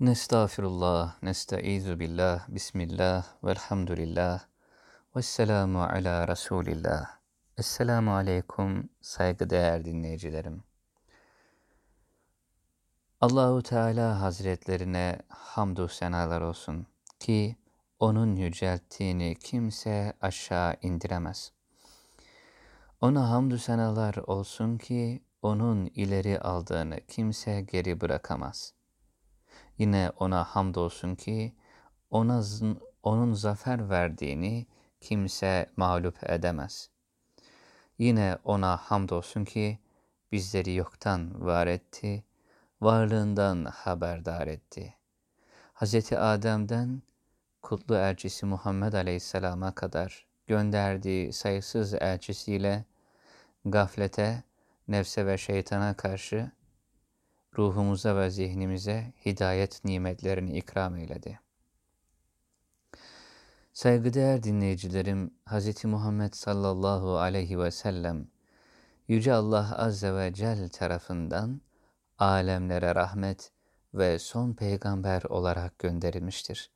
Nestağfirullah, nestaizu billah, bismillah, velhamdülillah, vesselamu ala Resulillah. Esselamu aleyküm saygıdeğer dinleyicilerim. Allahu Teala Hazretlerine hamdü senalar olsun ki onun yücelttiğini kimse aşağı indiremez. Ona hamdü senalar olsun ki onun ileri aldığını kimse geri bırakamaz.'' Yine ona hamdolsun ki ona, onun zafer verdiğini kimse mağlup edemez. Yine ona hamdolsun ki bizleri yoktan var etti, varlığından haberdar etti. Hz. Adem'den kutlu elçisi Muhammed Aleyhisselam'a kadar gönderdiği sayısız elçisiyle gaflete, nefse ve şeytana karşı ruhumuza ve zihnimize hidayet nimetlerini ikram eyledi. Saygıdeğer dinleyicilerim, Hz. Muhammed sallallahu aleyhi ve sellem, Yüce Allah Azze ve Celle tarafından alemlere rahmet ve son peygamber olarak gönderilmiştir.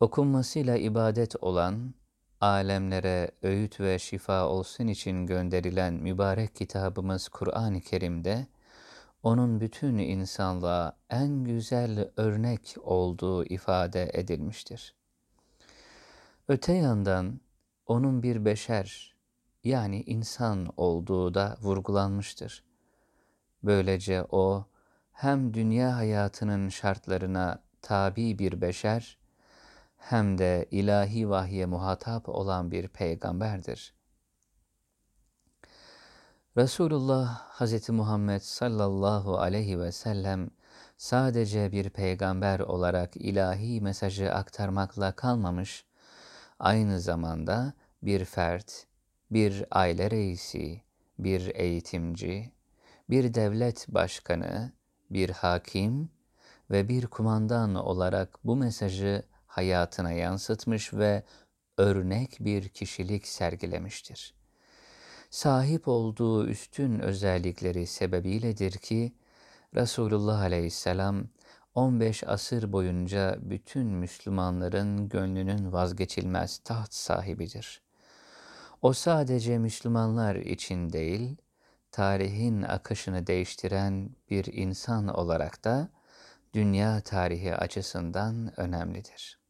Okunmasıyla ibadet olan, alemlere öğüt ve şifa olsun için gönderilen mübarek kitabımız Kur'an-ı Kerim'de, onun bütün insanlığa en güzel örnek olduğu ifade edilmiştir. Öte yandan onun bir beşer yani insan olduğu da vurgulanmıştır. Böylece o hem dünya hayatının şartlarına tabi bir beşer hem de ilahi vahye muhatap olan bir peygamberdir. Resulullah Hz. Muhammed sallallahu aleyhi ve sellem sadece bir peygamber olarak ilahi mesajı aktarmakla kalmamış, aynı zamanda bir fert, bir aile reisi, bir eğitimci, bir devlet başkanı, bir hakim ve bir kumandan olarak bu mesajı hayatına yansıtmış ve örnek bir kişilik sergilemiştir sahip olduğu üstün özellikleri sebebiyledir ki Resulullah aleyhisselam 15 asır boyunca bütün Müslümanların gönlünün vazgeçilmez taht sahibidir. O sadece Müslümanlar için değil, tarihin akışını değiştiren bir insan olarak da dünya tarihi açısından önemlidir.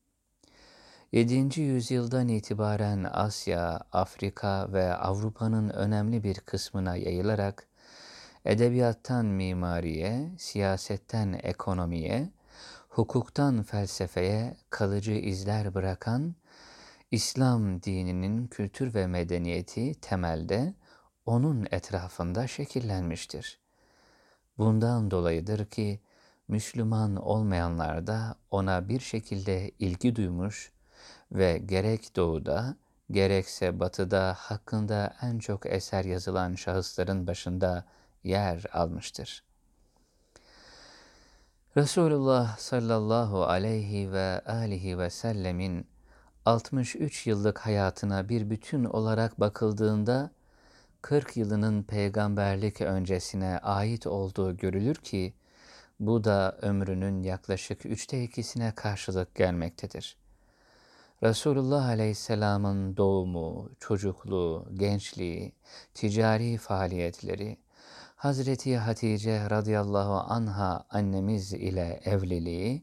7. yüzyıldan itibaren Asya, Afrika ve Avrupa'nın önemli bir kısmına yayılarak edebiyattan mimariye, siyasetten ekonomiye, hukuktan felsefeye kalıcı izler bırakan İslam dininin kültür ve medeniyeti temelde onun etrafında şekillenmiştir. Bundan dolayıdır ki Müslüman olmayanlar da ona bir şekilde ilgi duymuş ve gerek doğuda gerekse batıda hakkında en çok eser yazılan şahısların başında yer almıştır. Resulullah sallallahu aleyhi ve alihi ve sellemin 63 yıllık hayatına bir bütün olarak bakıldığında 40 yılının peygamberlik öncesine ait olduğu görülür ki bu da ömrünün yaklaşık üçte ikisine karşılık gelmektedir. Resulullah Aleyhisselam'ın doğumu, çocukluğu, gençliği, ticari faaliyetleri, Hazreti Hatice radıyallahu anha annemiz ile evliliği,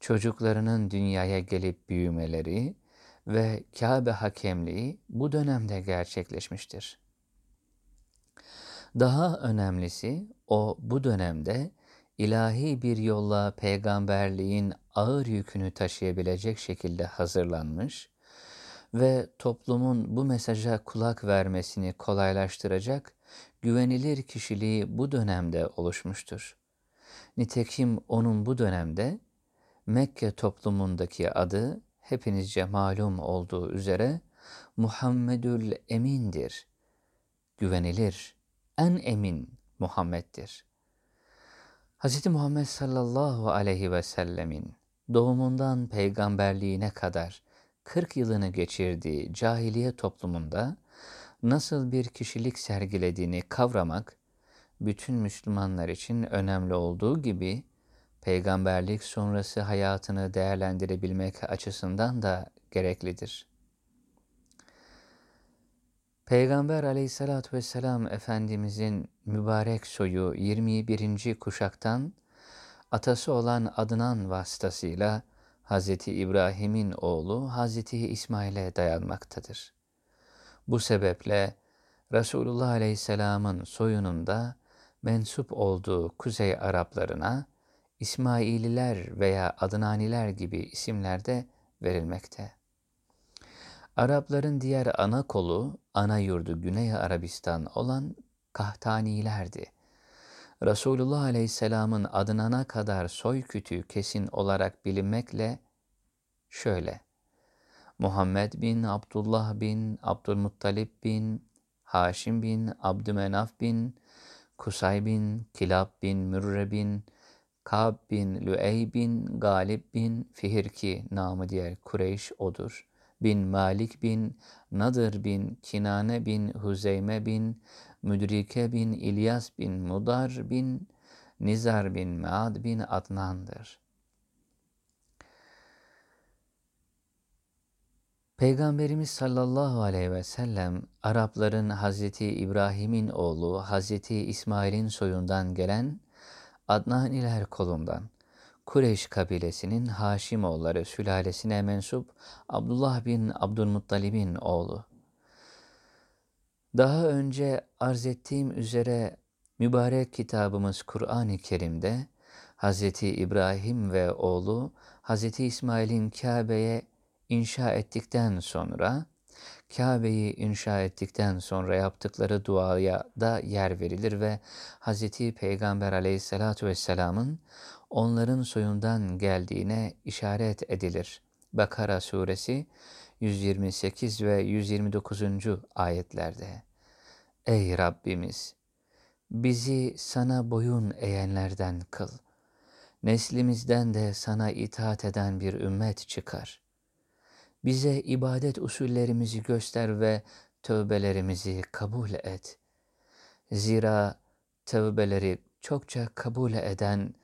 çocuklarının dünyaya gelip büyümeleri ve Kabe hakemliği bu dönemde gerçekleşmiştir. Daha önemlisi o bu dönemde ilahi bir yolla peygamberliğin ağır yükünü taşıyabilecek şekilde hazırlanmış ve toplumun bu mesaja kulak vermesini kolaylaştıracak güvenilir kişiliği bu dönemde oluşmuştur. Nitekim onun bu dönemde Mekke toplumundaki adı hepinizce malum olduğu üzere Muhammedül Emin'dir. Güvenilir, en emin Muhammed'dir. Hz. Muhammed sallallahu aleyhi ve sellemin doğumundan peygamberliğine kadar 40 yılını geçirdiği cahiliye toplumunda nasıl bir kişilik sergilediğini kavramak, bütün Müslümanlar için önemli olduğu gibi, peygamberlik sonrası hayatını değerlendirebilmek açısından da gereklidir. Peygamber aleyhissalatü vesselam Efendimizin mübarek soyu 21. kuşaktan atası olan Adnan vasıtasıyla Hz. İbrahim'in oğlu Hz. İsmail'e dayanmaktadır. Bu sebeple Resulullah Aleyhisselam'ın soyunun da mensup olduğu Kuzey Araplarına İsmaililer veya Adnaniler gibi isimler de verilmekte. Arapların diğer ana kolu, ana yurdu Güney Arabistan olan Kahtanilerdi. Resulullah Aleyhisselam'ın Adnan'a kadar soy kütüğü kesin olarak bilinmekle şöyle. Muhammed bin Abdullah bin Abdülmuttalib bin Haşim bin Abdümenaf bin Kusay bin Kilab bin Mürre bin Kab bin Lüey bin Galib bin Fihirki namı diğer Kureyş odur. Bin Malik bin Nadır bin Kinane bin Huzeyme bin Müdrike bin İlyas bin Mudar bin Nizar bin Maad bin Adnan'dır. Peygamberimiz sallallahu aleyhi ve sellem Arapların Hazreti İbrahim'in oğlu Hazreti İsmail'in soyundan gelen Adnaniler kolundan Kureyş kabilesinin Haşimoğulları sülalesine mensup Abdullah bin Abdülmuttalib'in oğlu. Daha önce arz ettiğim üzere mübarek kitabımız Kur'an-ı Kerim'de Hz. İbrahim ve oğlu Hz. İsmail'in Kabe'ye inşa ettikten sonra Kabe'yi inşa ettikten sonra yaptıkları duaya da yer verilir ve Hz. Peygamber aleyhissalatu vesselamın onların soyundan geldiğine işaret edilir. Bakara suresi 128 ve 129. ayetlerde. Ey Rabbimiz! Bizi sana boyun eğenlerden kıl. Neslimizden de sana itaat eden bir ümmet çıkar. Bize ibadet usullerimizi göster ve tövbelerimizi kabul et. Zira tövbeleri çokça kabul eden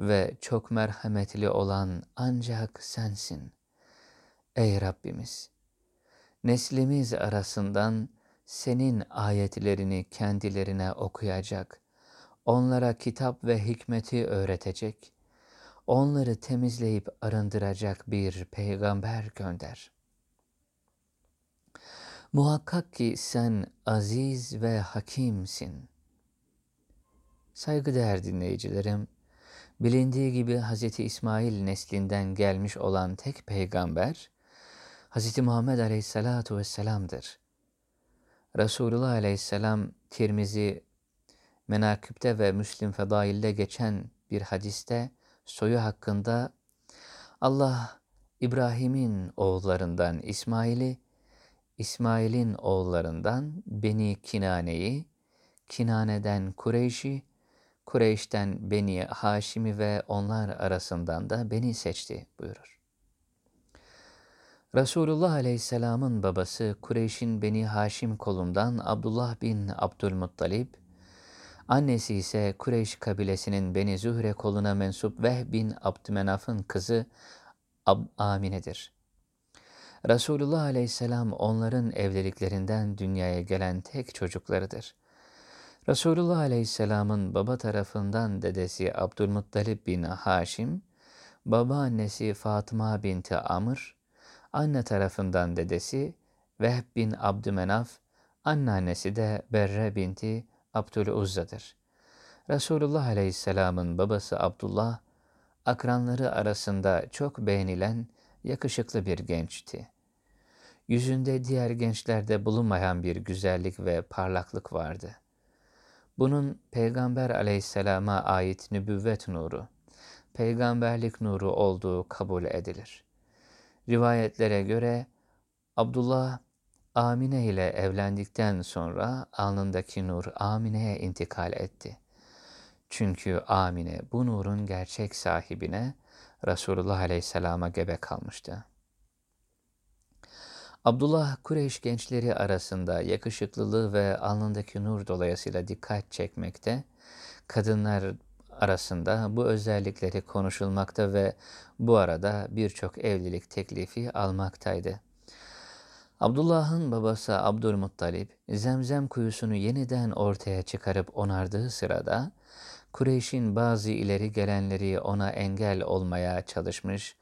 ve çok merhametli olan ancak sensin. Ey Rabbimiz! Neslimiz arasından senin ayetlerini kendilerine okuyacak, onlara kitap ve hikmeti öğretecek, onları temizleyip arındıracak bir peygamber gönder. Muhakkak ki sen aziz ve hakimsin. Saygıdeğer dinleyicilerim, bilindiği gibi Hz. İsmail neslinden gelmiş olan tek peygamber, Hz. Muhammed Aleyhisselatu Vesselam'dır. Resulullah Aleyhisselam Tirmizi Menaküp'te ve Müslim Fedail'de geçen bir hadiste soyu hakkında Allah İbrahim'in oğullarından İsmail'i, İsmail'in oğullarından Beni Kinane'yi, Kinane'den Kureyş'i, Kureyş'ten Beni Haşim'i ve onlar arasından da beni seçti buyurur. Resulullah Aleyhisselam'ın babası Kureyş'in Beni Haşim kolundan Abdullah bin Abdülmuttalib, annesi ise Kureyş kabilesinin Beni Zühre koluna mensup Veh bin Abdümenaf'ın kızı Ab Amine'dir. Resulullah Aleyhisselam onların evliliklerinden dünyaya gelen tek çocuklarıdır. Resulullah Aleyhisselam'ın baba tarafından dedesi Abdülmuttalib bin Haşim, babaannesi Fatıma binti Amr, anne tarafından dedesi Vehb bin Abdümenaf, anneannesi de Berre binti Abdüluzza'dır. Resulullah Aleyhisselam'ın babası Abdullah, akranları arasında çok beğenilen yakışıklı bir gençti. Yüzünde diğer gençlerde bulunmayan bir güzellik ve parlaklık vardı. Bunun Peygamber aleyhisselama ait nübüvvet nuru, peygamberlik nuru olduğu kabul edilir. Rivayetlere göre Abdullah Amine ile evlendikten sonra alnındaki nur Amine'ye intikal etti. Çünkü Amine bu nurun gerçek sahibine Resulullah Aleyhisselam'a gebe kalmıştı. Abdullah Kureyş gençleri arasında yakışıklılığı ve alnındaki nur dolayısıyla dikkat çekmekte, kadınlar arasında bu özellikleri konuşulmakta ve bu arada birçok evlilik teklifi almaktaydı. Abdullah'ın babası Abdülmuttalip, Zemzem kuyusunu yeniden ortaya çıkarıp onardığı sırada, Kureyş'in bazı ileri gelenleri ona engel olmaya çalışmış,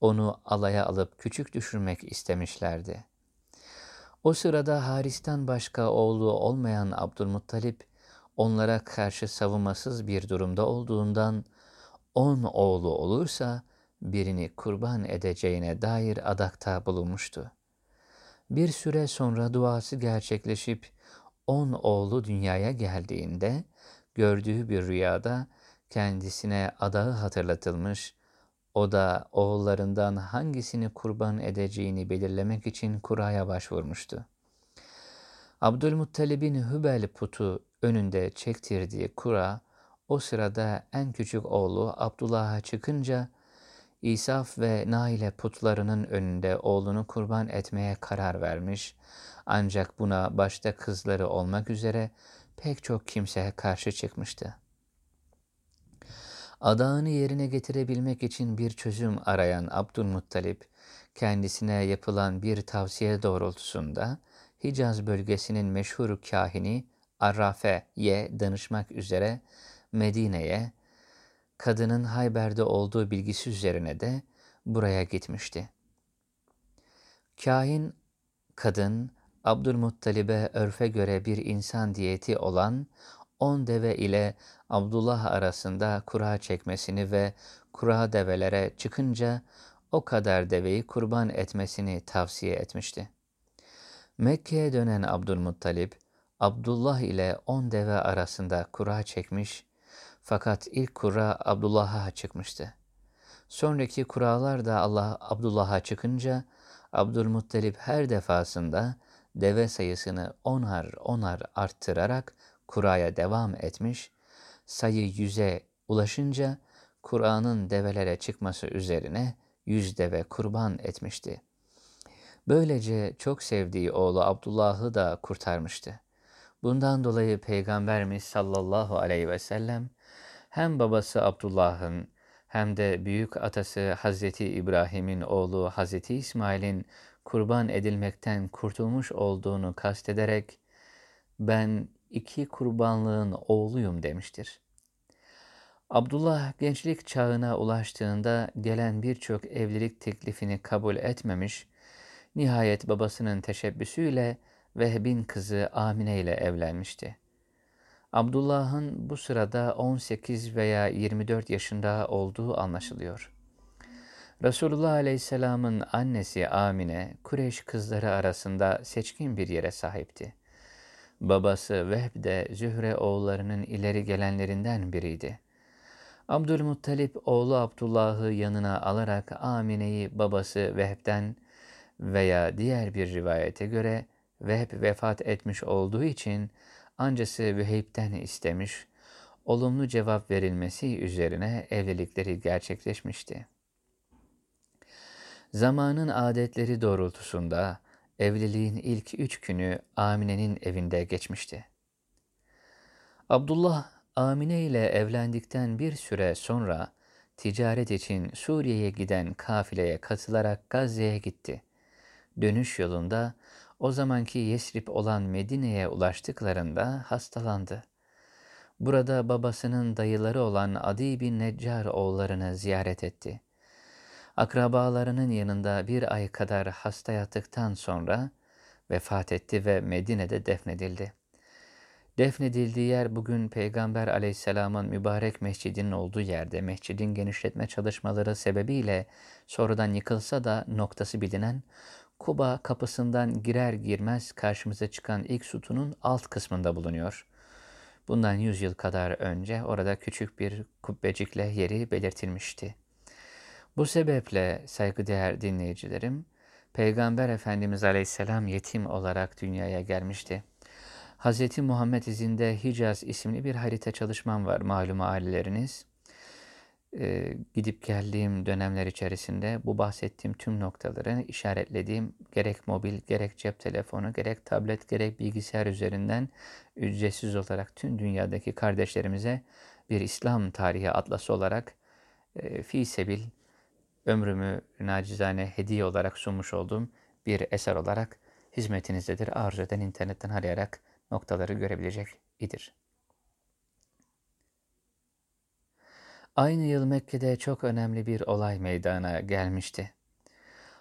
onu alaya alıp küçük düşürmek istemişlerdi. O sırada Haris'ten başka oğlu olmayan Abdülmuttalip, onlara karşı savunmasız bir durumda olduğundan, on oğlu olursa birini kurban edeceğine dair adakta bulunmuştu. Bir süre sonra duası gerçekleşip on oğlu dünyaya geldiğinde gördüğü bir rüyada kendisine adağı hatırlatılmış, o da oğullarından hangisini kurban edeceğini belirlemek için kuraya başvurmuştu. Abdülmuttalib'in Hübel putu önünde çektirdiği kura, o sırada en küçük oğlu Abdullah'a çıkınca, İsaf ve Naile putlarının önünde oğlunu kurban etmeye karar vermiş, ancak buna başta kızları olmak üzere pek çok kimseye karşı çıkmıştı. Adağını yerine getirebilmek için bir çözüm arayan Abdülmuttalip, kendisine yapılan bir tavsiye doğrultusunda Hicaz bölgesinin meşhur kahini Arrafe'ye danışmak üzere Medine'ye, kadının Hayber'de olduğu bilgisi üzerine de buraya gitmişti. Kahin, kadın, Abdülmuttalib'e örfe göre bir insan diyeti olan on deve ile Abdullah arasında kura çekmesini ve kura develere çıkınca o kadar deveyi kurban etmesini tavsiye etmişti. Mekke'ye dönen Abdülmuttalib, Abdullah ile on deve arasında kura çekmiş fakat ilk kura Abdullah'a çıkmıştı. Sonraki kuralar da Allah Abdullah'a çıkınca Abdülmuttalib her defasında deve sayısını onar onar arttırarak kuraya devam etmiş, sayı yüze ulaşınca Kur'an'ın develere çıkması üzerine yüz deve kurban etmişti. Böylece çok sevdiği oğlu Abdullah'ı da kurtarmıştı. Bundan dolayı Peygamberimiz sallallahu aleyhi ve sellem hem babası Abdullah'ın hem de büyük atası Hazreti İbrahim'in oğlu Hazreti İsmail'in kurban edilmekten kurtulmuş olduğunu kastederek ben iki kurbanlığın oğluyum demiştir. Abdullah gençlik çağına ulaştığında gelen birçok evlilik teklifini kabul etmemiş, nihayet babasının teşebbüsüyle Vehb'in kızı Amine ile evlenmişti. Abdullah'ın bu sırada 18 veya 24 yaşında olduğu anlaşılıyor. Resulullah Aleyhisselam'ın annesi Amine, Kureyş kızları arasında seçkin bir yere sahipti. Babası Vehb de Zühre oğullarının ileri gelenlerinden biriydi. Abdülmuttalip oğlu Abdullah'ı yanına alarak Amine'yi babası Vehb'den veya diğer bir rivayete göre Vehb vefat etmiş olduğu için ancası Vehib'den istemiş, olumlu cevap verilmesi üzerine evlilikleri gerçekleşmişti. Zamanın adetleri doğrultusunda evliliğin ilk üç günü Amine'nin evinde geçmişti. Abdullah, Amine ile evlendikten bir süre sonra ticaret için Suriye'ye giden kafileye katılarak Gazze'ye gitti. Dönüş yolunda o zamanki Yesrib olan Medine'ye ulaştıklarında hastalandı. Burada babasının dayıları olan Adi bin Neccar oğullarını ziyaret etti. Akrabalarının yanında bir ay kadar hasta yattıktan sonra vefat etti ve Medine'de defnedildi. Defnedildiği yer bugün Peygamber aleyhisselamın mübarek mescidinin olduğu yerde mescidin genişletme çalışmaları sebebiyle sonradan yıkılsa da noktası bilinen Kuba kapısından girer girmez karşımıza çıkan ilk sütunun alt kısmında bulunuyor. Bundan yüz yıl kadar önce orada küçük bir kubbecikle yeri belirtilmişti. Bu sebeple saygıdeğer dinleyicilerim, Peygamber Efendimiz Aleyhisselam yetim olarak dünyaya gelmişti. Hz. Muhammed izinde Hicaz isimli bir harita çalışmam var malum aileleriniz e, gidip geldiğim dönemler içerisinde bu bahsettiğim tüm noktaları işaretlediğim gerek mobil, gerek cep telefonu, gerek tablet, gerek bilgisayar üzerinden ücretsiz olarak tüm dünyadaki kardeşlerimize bir İslam tarihi atlası olarak e, fi sebil ömrümü nacizane hediye olarak sunmuş olduğum bir eser olarak hizmetinizdedir. Arzu eden internetten arayarak noktaları görebilecek idir. Aynı yıl Mekke'de çok önemli bir olay meydana gelmişti.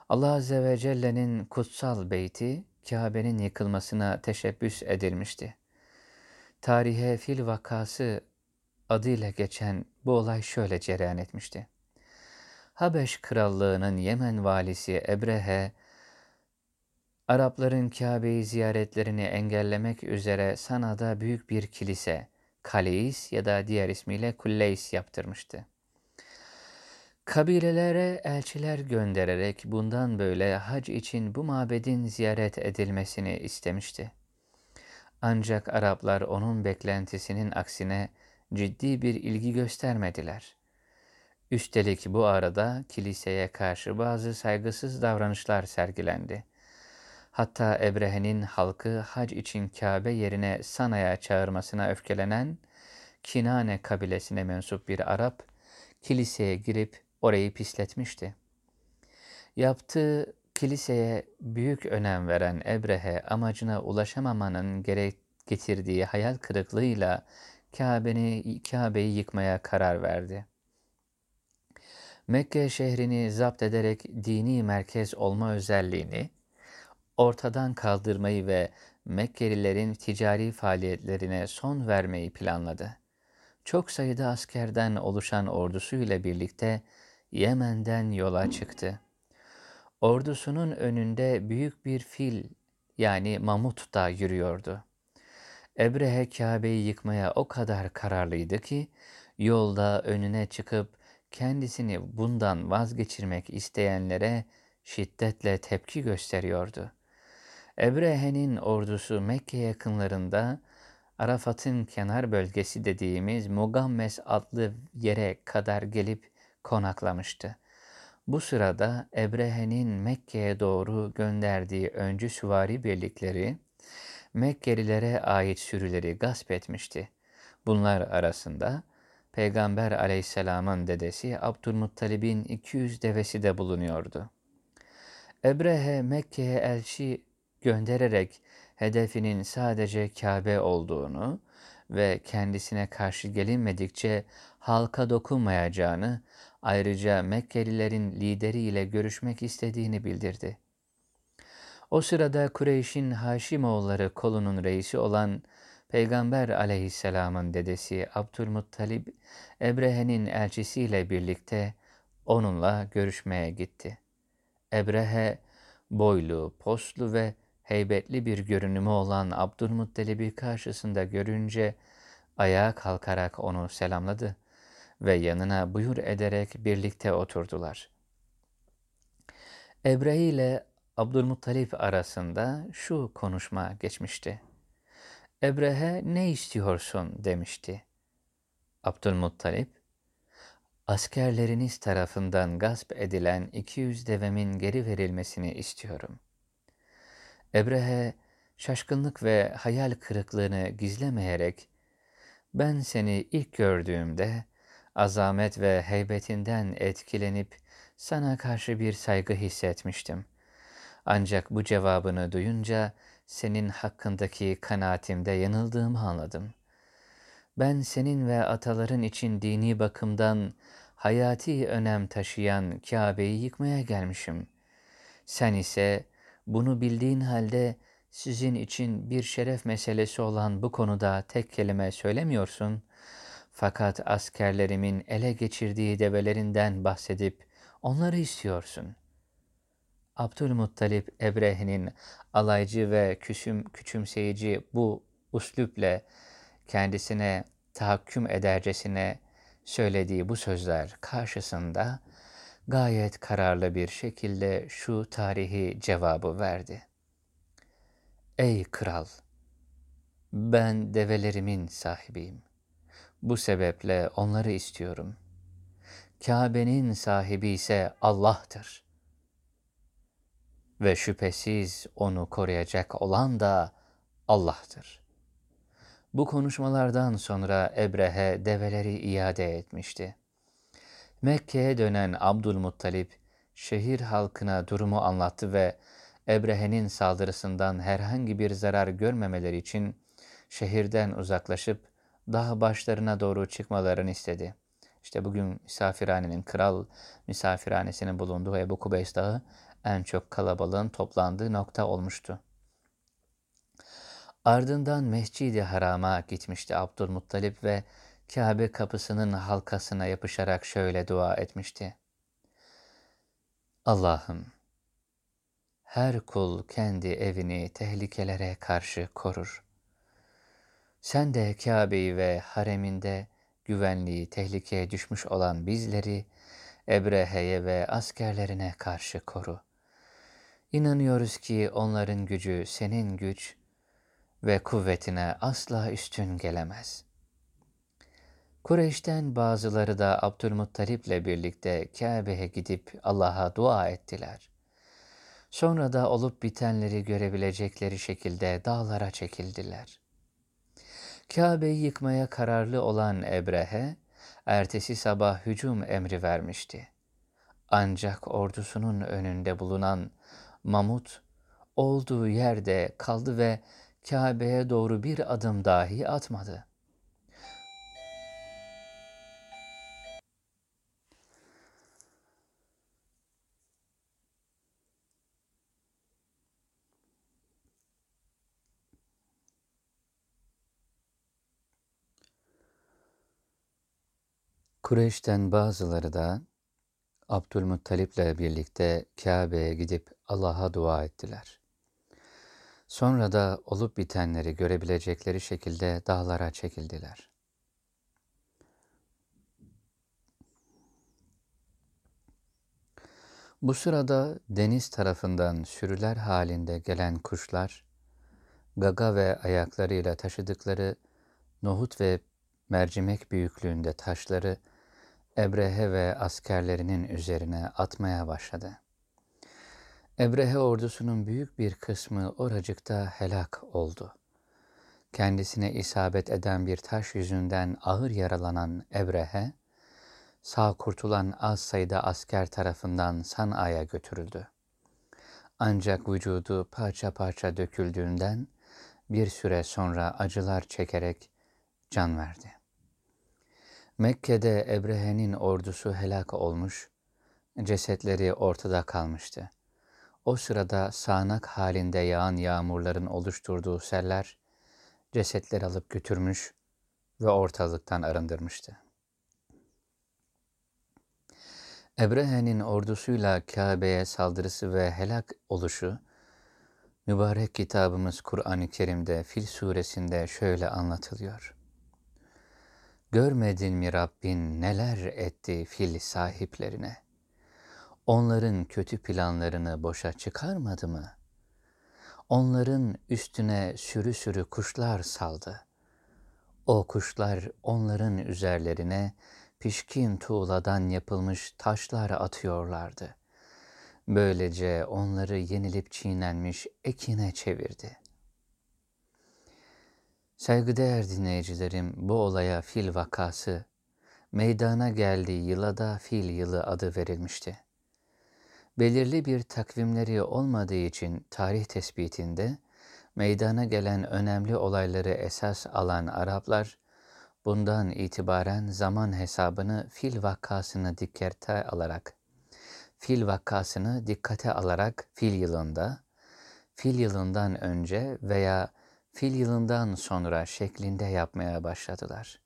Allah Azze ve Celle'nin kutsal beyti Kabe'nin yıkılmasına teşebbüs edilmişti. Tarihe fil vakası adıyla geçen bu olay şöyle cereyan etmişti. Habeş Krallığı'nın Yemen valisi Ebrehe, Arapların Kabe'yi ziyaretlerini engellemek üzere Sana'da büyük bir kilise, Kaleis ya da diğer ismiyle Kulleis yaptırmıştı. Kabilelere elçiler göndererek bundan böyle hac için bu mabedin ziyaret edilmesini istemişti. Ancak Araplar onun beklentisinin aksine ciddi bir ilgi göstermediler. Üstelik bu arada kiliseye karşı bazı saygısız davranışlar sergilendi. Hatta Ebrehe'nin halkı hac için Kabe yerine Sana'ya çağırmasına öfkelenen Kinane kabilesine mensup bir Arap, kiliseye girip orayı pisletmişti. Yaptığı kiliseye büyük önem veren Ebrehe amacına ulaşamamanın gerek getirdiği hayal kırıklığıyla Kabe'ni Kabe'yi yıkmaya karar verdi. Mekke şehrini zapt ederek dini merkez olma özelliğini ortadan kaldırmayı ve Mekkelilerin ticari faaliyetlerine son vermeyi planladı. Çok sayıda askerden oluşan ordusuyla birlikte Yemen'den yola çıktı. Ordusunun önünde büyük bir fil yani mamut da yürüyordu. Ebrehe Kabe'yi yıkmaya o kadar kararlıydı ki yolda önüne çıkıp kendisini bundan vazgeçirmek isteyenlere şiddetle tepki gösteriyordu. Ebrehe'nin ordusu Mekke yakınlarında Arafat'ın kenar bölgesi dediğimiz Mugammes adlı yere kadar gelip konaklamıştı. Bu sırada Ebrehe'nin Mekke'ye doğru gönderdiği öncü süvari birlikleri Mekkelilere ait sürüleri gasp etmişti. Bunlar arasında Peygamber aleyhisselamın dedesi Abdülmuttalib'in 200 devesi de bulunuyordu. Ebrehe Mekke'ye elçi göndererek hedefinin sadece Kabe olduğunu ve kendisine karşı gelinmedikçe halka dokunmayacağını, ayrıca Mekkelilerin lideriyle görüşmek istediğini bildirdi. O sırada Kureyş'in Haşimoğulları kolunun reisi olan Peygamber aleyhisselamın dedesi Abdülmuttalib, Ebrehe'nin elçisiyle birlikte onunla görüşmeye gitti. Ebrehe, boylu, postlu ve heybetli bir görünümü olan Abdülmuttalib'i karşısında görünce ayağa kalkarak onu selamladı ve yanına buyur ederek birlikte oturdular. Ebrehe ile Abdülmuttalip arasında şu konuşma geçmişti. Ebrehe ne istiyorsun demişti. Abdülmuttalip, askerleriniz tarafından gasp edilen 200 devemin geri verilmesini istiyorum. Ebrehe şaşkınlık ve hayal kırıklığını gizlemeyerek ben seni ilk gördüğümde azamet ve heybetinden etkilenip sana karşı bir saygı hissetmiştim. Ancak bu cevabını duyunca senin hakkındaki kanaatimde yanıldığımı anladım. Ben senin ve ataların için dini bakımdan hayati önem taşıyan Kabe'yi yıkmaya gelmişim. Sen ise bunu bildiğin halde sizin için bir şeref meselesi olan bu konuda tek kelime söylemiyorsun. Fakat askerlerimin ele geçirdiği develerinden bahsedip onları istiyorsun. Abdülmuttalip Ebrehe'nin alaycı ve küçüm, küçümseyici bu uslüple kendisine tahakküm edercesine söylediği bu sözler karşısında gayet kararlı bir şekilde şu tarihi cevabı verdi. Ey kral! Ben develerimin sahibiyim. Bu sebeple onları istiyorum. Kabe'nin sahibi ise Allah'tır. Ve şüphesiz onu koruyacak olan da Allah'tır. Bu konuşmalardan sonra Ebrehe develeri iade etmişti. Mekke'ye dönen Abdülmuttalip, şehir halkına durumu anlattı ve Ebrehe'nin saldırısından herhangi bir zarar görmemeleri için şehirden uzaklaşıp dağ başlarına doğru çıkmalarını istedi. İşte bugün misafirhanenin kral misafirhanesinin bulunduğu Ebu Kubeys Dağı en çok kalabalığın toplandığı nokta olmuştu. Ardından Mescid-i Haram'a gitmişti Abdülmuttalip ve Kabe kapısının halkasına yapışarak şöyle dua etmişti. Allah'ım, her kul kendi evini tehlikelere karşı korur. Sen de Kabe'yi ve hareminde güvenliği tehlikeye düşmüş olan bizleri Ebrehe'ye ve askerlerine karşı koru. İnanıyoruz ki onların gücü senin güç ve kuvvetine asla üstün gelemez. Kureyş'ten bazıları da Abdülmuttalip'le birlikte Kabe'ye gidip Allah'a dua ettiler. Sonra da olup bitenleri görebilecekleri şekilde dağlara çekildiler. Kabe'yi yıkmaya kararlı olan Ebrehe, ertesi sabah hücum emri vermişti. Ancak ordusunun önünde bulunan Mamut, olduğu yerde kaldı ve Kabe'ye doğru bir adım dahi atmadı. Kureyş'ten bazıları da Abdülmuttalip'le birlikte Kabe'ye gidip Allah'a dua ettiler. Sonra da olup bitenleri görebilecekleri şekilde dağlara çekildiler. Bu sırada deniz tarafından sürüler halinde gelen kuşlar, gaga ve ayaklarıyla taşıdıkları nohut ve mercimek büyüklüğünde taşları Ebrehe ve askerlerinin üzerine atmaya başladı. Ebrehe ordusunun büyük bir kısmı oracıkta helak oldu. Kendisine isabet eden bir taş yüzünden ağır yaralanan Ebrehe, sağ kurtulan az sayıda asker tarafından San'a'ya götürüldü. Ancak vücudu parça parça döküldüğünden bir süre sonra acılar çekerek can verdi. Mekke'de Ebrehe'nin ordusu helak olmuş, cesetleri ortada kalmıştı. O sırada sağanak halinde yağan yağmurların oluşturduğu seller, cesetleri alıp götürmüş ve ortalıktan arındırmıştı. Ebrehe'nin ordusuyla Kabe'ye saldırısı ve helak oluşu, mübarek kitabımız Kur'an-ı Kerim'de Fil suresinde şöyle anlatılıyor. Görmedin mi Rabbin neler etti fil sahiplerine? Onların kötü planlarını boşa çıkarmadı mı? Onların üstüne sürü sürü kuşlar saldı. O kuşlar onların üzerlerine pişkin tuğladan yapılmış taşlar atıyorlardı. Böylece onları yenilip çiğnenmiş ekine çevirdi.'' Saygıdeğer dinleyicilerim bu olaya fil vakası, meydana geldiği yıla da fil yılı adı verilmişti. Belirli bir takvimleri olmadığı için tarih tespitinde meydana gelen önemli olayları esas alan Araplar, bundan itibaren zaman hesabını fil vakasını dikkate alarak, fil vakasını dikkate alarak fil yılında, fil yılından önce veya fil yılından sonra şeklinde yapmaya başladılar.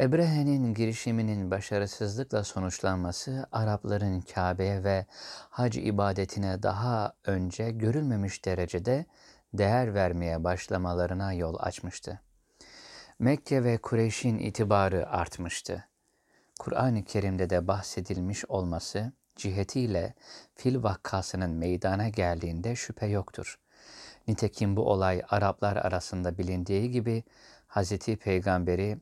Ebrehe'nin girişiminin başarısızlıkla sonuçlanması Arapların Kabe'ye ve hac ibadetine daha önce görülmemiş derecede değer vermeye başlamalarına yol açmıştı. Mekke ve Kureyş'in itibarı artmıştı. Kur'an-ı Kerim'de de bahsedilmiş olması cihetiyle fil vakkasının meydana geldiğinde şüphe yoktur. Nitekim bu olay Araplar arasında bilindiği gibi Hz. Peygamber'i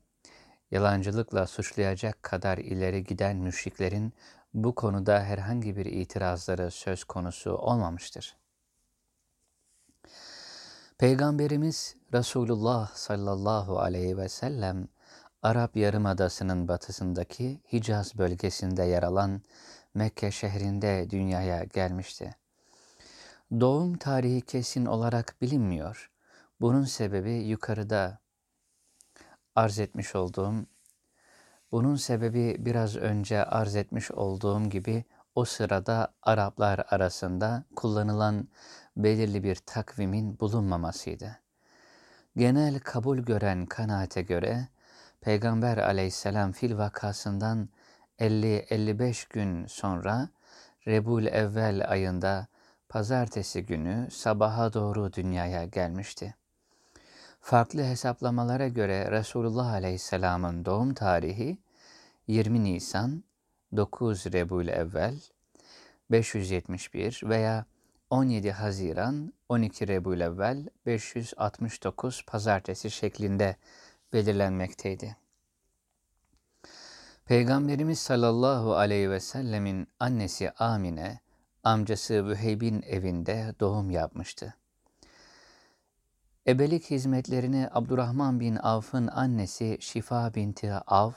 yalancılıkla suçlayacak kadar ileri giden müşriklerin bu konuda herhangi bir itirazları söz konusu olmamıştır. Peygamberimiz Resulullah sallallahu aleyhi ve sellem Arap Yarımadası'nın batısındaki Hicaz bölgesinde yer alan Mekke şehrinde dünyaya gelmişti. Doğum tarihi kesin olarak bilinmiyor. Bunun sebebi yukarıda arz etmiş olduğum, bunun sebebi biraz önce arz etmiş olduğum gibi o sırada Araplar arasında kullanılan belirli bir takvimin bulunmamasıydı. Genel kabul gören kanaate göre Peygamber aleyhisselam fil vakasından 50-55 gün sonra Rebul evvel ayında pazartesi günü sabaha doğru dünyaya gelmişti. Farklı hesaplamalara göre Resulullah Aleyhisselam'ın doğum tarihi 20 Nisan 9 Rebul evvel 571 veya 17 Haziran 12 Rebul evvel 569 pazartesi şeklinde belirlenmekteydi. Peygamberimiz sallallahu aleyhi ve sellemin annesi Amine, amcası Vüheyb'in evinde doğum yapmıştı. Ebelik hizmetlerini Abdurrahman bin Avf'ın annesi Şifa binti Av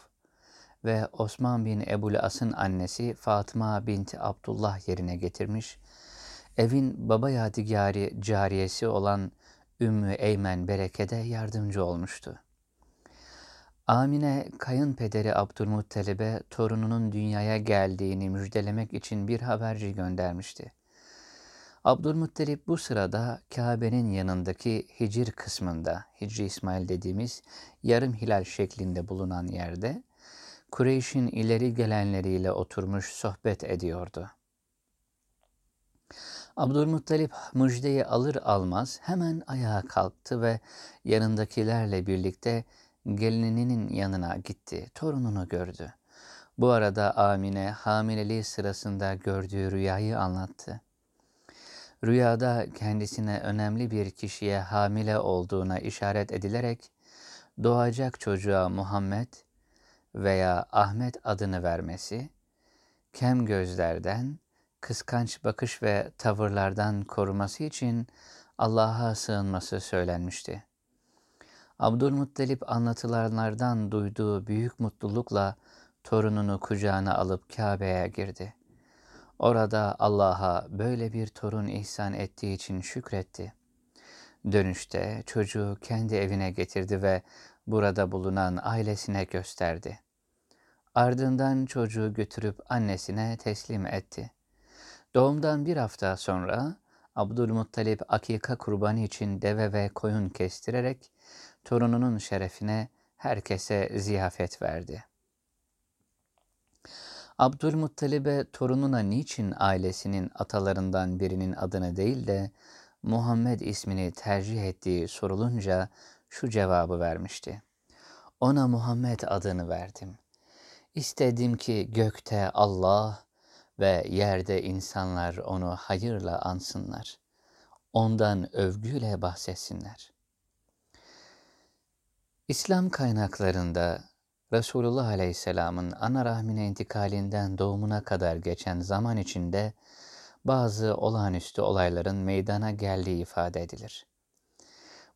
ve Osman bin Ebul As'ın annesi Fatıma binti Abdullah yerine getirmiş, evin baba yadigarı cariyesi olan Ümmü Eymen Bereke'de yardımcı olmuştu. Amine kayınpederi Abdülmuttalib'e torununun dünyaya geldiğini müjdelemek için bir haberci göndermişti. Abdülmuttalib bu sırada Kabe'nin yanındaki Hicr kısmında, Hicri İsmail dediğimiz yarım hilal şeklinde bulunan yerde, Kureyş'in ileri gelenleriyle oturmuş sohbet ediyordu. Abdülmuttalip müjdeyi alır almaz hemen ayağa kalktı ve yanındakilerle birlikte gelininin yanına gitti, torununu gördü. Bu arada Amine hamileliği sırasında gördüğü rüyayı anlattı. Rüyada kendisine önemli bir kişiye hamile olduğuna işaret edilerek doğacak çocuğa Muhammed veya Ahmet adını vermesi, kem gözlerden, kıskanç bakış ve tavırlardan koruması için Allah'a sığınması söylenmişti. Abdülmuttalip anlatılanlardan duyduğu büyük mutlulukla torununu kucağına alıp Kabe'ye girdi. Orada Allah'a böyle bir torun ihsan ettiği için şükretti. Dönüşte çocuğu kendi evine getirdi ve burada bulunan ailesine gösterdi. Ardından çocuğu götürüp annesine teslim etti. Doğumdan bir hafta sonra Abdülmuttalip akika kurbanı için deve ve koyun kestirerek torununun şerefine herkese ziyafet verdi. Abdülmuttalib'e torununa niçin ailesinin atalarından birinin adını değil de Muhammed ismini tercih ettiği sorulunca şu cevabı vermişti. Ona Muhammed adını verdim. İstedim ki gökte Allah ve yerde insanlar onu hayırla ansınlar. Ondan övgüyle bahsetsinler. İslam kaynaklarında Resulullah Aleyhisselam'ın ana rahmine intikalinden doğumuna kadar geçen zaman içinde bazı olağanüstü olayların meydana geldiği ifade edilir.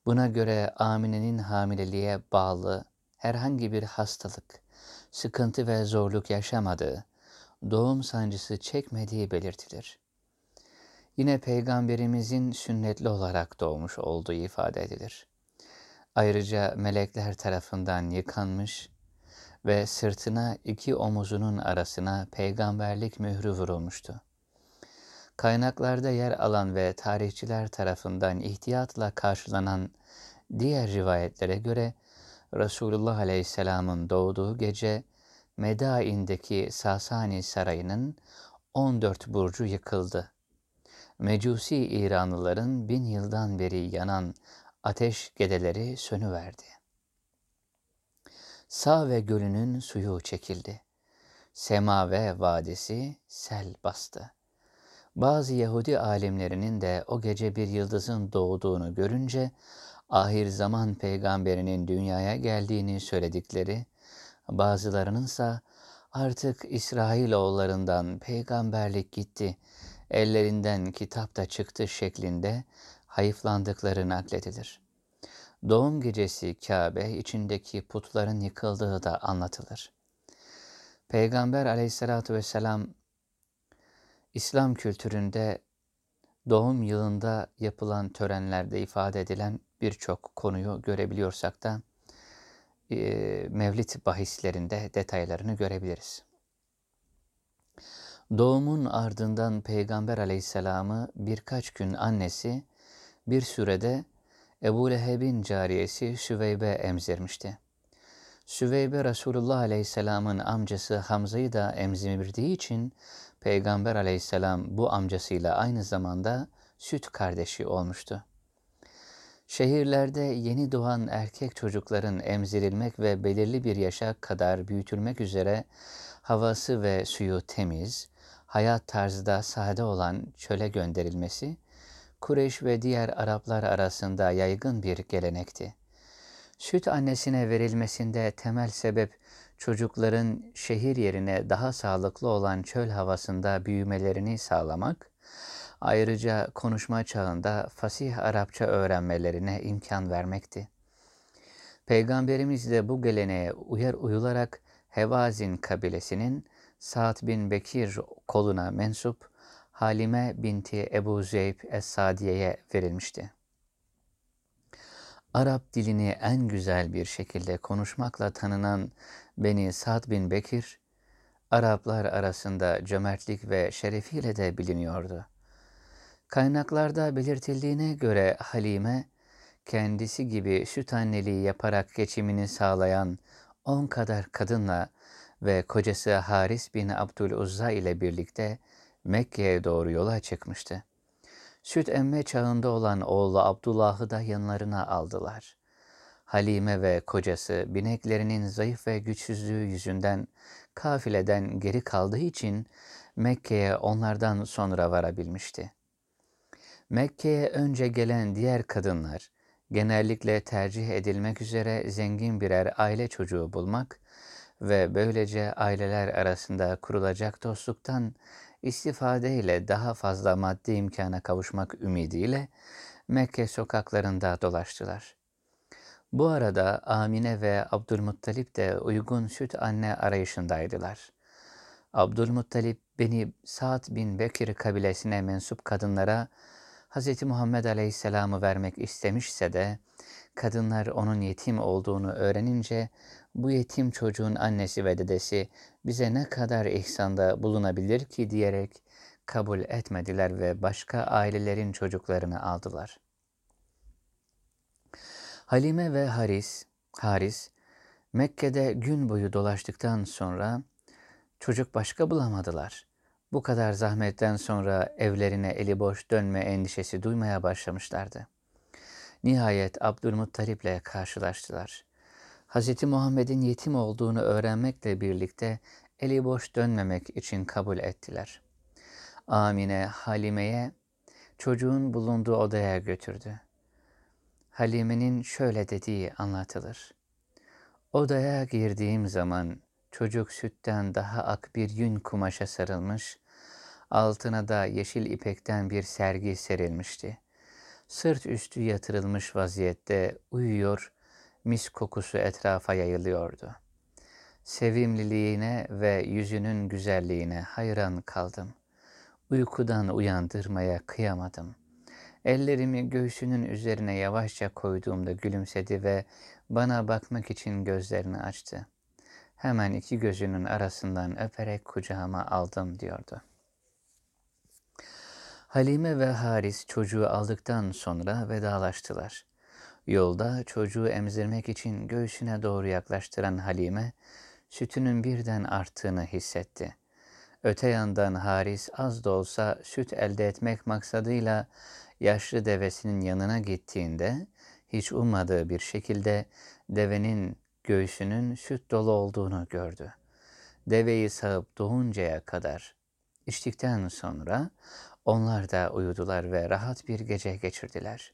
Buna göre Amine'nin hamileliğe bağlı herhangi bir hastalık, sıkıntı ve zorluk yaşamadığı, doğum sancısı çekmediği belirtilir. Yine Peygamberimizin sünnetli olarak doğmuş olduğu ifade edilir. Ayrıca melekler tarafından yıkanmış ve sırtına iki omuzunun arasına peygamberlik mührü vurulmuştu. Kaynaklarda yer alan ve tarihçiler tarafından ihtiyatla karşılanan diğer rivayetlere göre Resulullah Aleyhisselam'ın doğduğu gece Medain'deki Sasani Sarayı'nın 14 burcu yıkıldı. Mecusi İranlıların bin yıldan beri yanan ateş gedeleri sönüverdi. Sağ ve gölünün suyu çekildi. Sema ve vadisi sel bastı. Bazı Yahudi alimlerinin de o gece bir yıldızın doğduğunu görünce ahir zaman peygamberinin dünyaya geldiğini söyledikleri, bazılarının ise artık İsrailoğullarından peygamberlik gitti, ellerinden kitap da çıktı şeklinde hayıflandıkları nakledilir. Doğum gecesi Kabe içindeki putların yıkıldığı da anlatılır. Peygamber aleyhissalatü vesselam İslam kültüründe doğum yılında yapılan törenlerde ifade edilen birçok konuyu görebiliyorsak da e, Mevlid bahislerinde detaylarını görebiliriz. Doğumun ardından Peygamber aleyhisselamı birkaç gün annesi bir sürede Ebu Leheb'in cariyesi Süveybe emzirmişti. Süveybe Resulullah aleyhisselamın amcası Hamza'yı da emzirdiği için Peygamber aleyhisselam bu amcasıyla aynı zamanda süt kardeşi olmuştu. Şehirlerde yeni doğan erkek çocukların emzirilmek ve belirli bir yaşa kadar büyütülmek üzere havası ve suyu temiz, hayat tarzı da sade olan çöle gönderilmesi, Kureyş ve diğer Araplar arasında yaygın bir gelenekti. Süt annesine verilmesinde temel sebep çocukların şehir yerine daha sağlıklı olan çöl havasında büyümelerini sağlamak, ayrıca konuşma çağında fasih Arapça öğrenmelerine imkan vermekti. Peygamberimiz de bu geleneğe uyar uyularak Hevazin kabilesinin Sa'd bin Bekir koluna mensup Halime binti Ebu Zeyb Es-Sadiye'ye verilmişti. Arap dilini en güzel bir şekilde konuşmakla tanınan Beni Sa'd bin Bekir, Araplar arasında cömertlik ve şerefiyle de biliniyordu. Kaynaklarda belirtildiğine göre Halime, kendisi gibi süt anneliği yaparak geçimini sağlayan on kadar kadınla ve kocası Haris bin Abdüluzza ile birlikte Mekke'ye doğru yola çıkmıştı. Süt emme çağında olan oğlu Abdullah'ı da yanlarına aldılar. Halime ve kocası bineklerinin zayıf ve güçsüzlüğü yüzünden kafileden geri kaldığı için Mekke'ye onlardan sonra varabilmişti. Mekke'ye önce gelen diğer kadınlar genellikle tercih edilmek üzere zengin birer aile çocuğu bulmak ve böylece aileler arasında kurulacak dostluktan istifadeyle daha fazla maddi imkana kavuşmak ümidiyle Mekke sokaklarında dolaştılar. Bu arada Amine ve Abdülmuttalip de uygun süt anne arayışındaydılar. Abdülmuttalip beni Sa'd bin Bekir kabilesine mensup kadınlara Hz. Muhammed Aleyhisselam'ı vermek istemişse de kadınlar onun yetim olduğunu öğrenince bu yetim çocuğun annesi ve dedesi bize ne kadar ihsanda bulunabilir ki diyerek kabul etmediler ve başka ailelerin çocuklarını aldılar. Halime ve Haris, Haris Mekke'de gün boyu dolaştıktan sonra çocuk başka bulamadılar. Bu kadar zahmetten sonra evlerine eli boş dönme endişesi duymaya başlamışlardı. Nihayet Abdülmuttalip'le karşılaştılar. Hz. Muhammed'in yetim olduğunu öğrenmekle birlikte eli boş dönmemek için kabul ettiler. Amine Halime'ye çocuğun bulunduğu odaya götürdü. Halime'nin şöyle dediği anlatılır. Odaya girdiğim zaman çocuk sütten daha ak bir yün kumaşa sarılmış, altına da yeşil ipekten bir sergi serilmişti. Sırt üstü yatırılmış vaziyette uyuyor, mis kokusu etrafa yayılıyordu. Sevimliliğine ve yüzünün güzelliğine hayran kaldım. Uykudan uyandırmaya kıyamadım. Ellerimi göğsünün üzerine yavaşça koyduğumda gülümsedi ve bana bakmak için gözlerini açtı. Hemen iki gözünün arasından öperek kucağıma aldım diyordu. Halime ve Haris çocuğu aldıktan sonra vedalaştılar. Yolda çocuğu emzirmek için göğsüne doğru yaklaştıran Halime, sütünün birden arttığını hissetti. Öte yandan Haris az da olsa süt elde etmek maksadıyla yaşlı devesinin yanına gittiğinde, hiç ummadığı bir şekilde devenin göğsünün süt dolu olduğunu gördü. Deveyi sağıp doğuncaya kadar içtikten sonra onlar da uyudular ve rahat bir gece geçirdiler.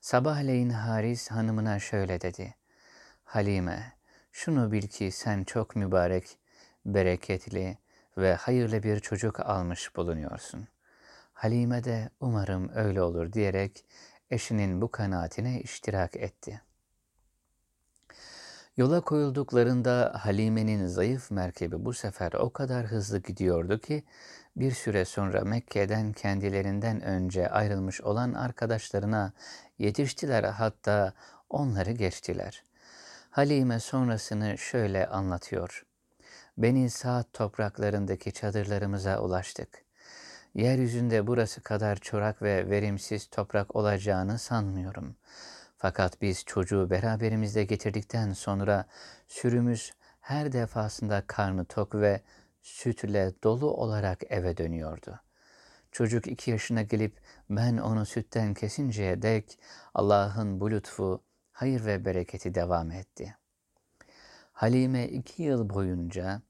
Sabahleyin Haris hanımına şöyle dedi. Halime, şunu bil ki sen çok mübarek, bereketli ve hayırlı bir çocuk almış bulunuyorsun. Halime de umarım öyle olur diyerek eşinin bu kanaatine iştirak etti. Yola koyulduklarında Halime'nin zayıf merkebi bu sefer o kadar hızlı gidiyordu ki bir süre sonra Mekke'den kendilerinden önce ayrılmış olan arkadaşlarına yetiştiler hatta onları geçtiler. Halime sonrasını şöyle anlatıyor. Beni saat topraklarındaki çadırlarımıza ulaştık. Yeryüzünde burası kadar çorak ve verimsiz toprak olacağını sanmıyorum. Fakat biz çocuğu beraberimizde getirdikten sonra sürümüz her defasında karnı tok ve sütle dolu olarak eve dönüyordu. Çocuk iki yaşına gelip ben onu sütten kesinceye dek Allah'ın bu lütfu, hayır ve bereketi devam etti. Halime iki yıl boyunca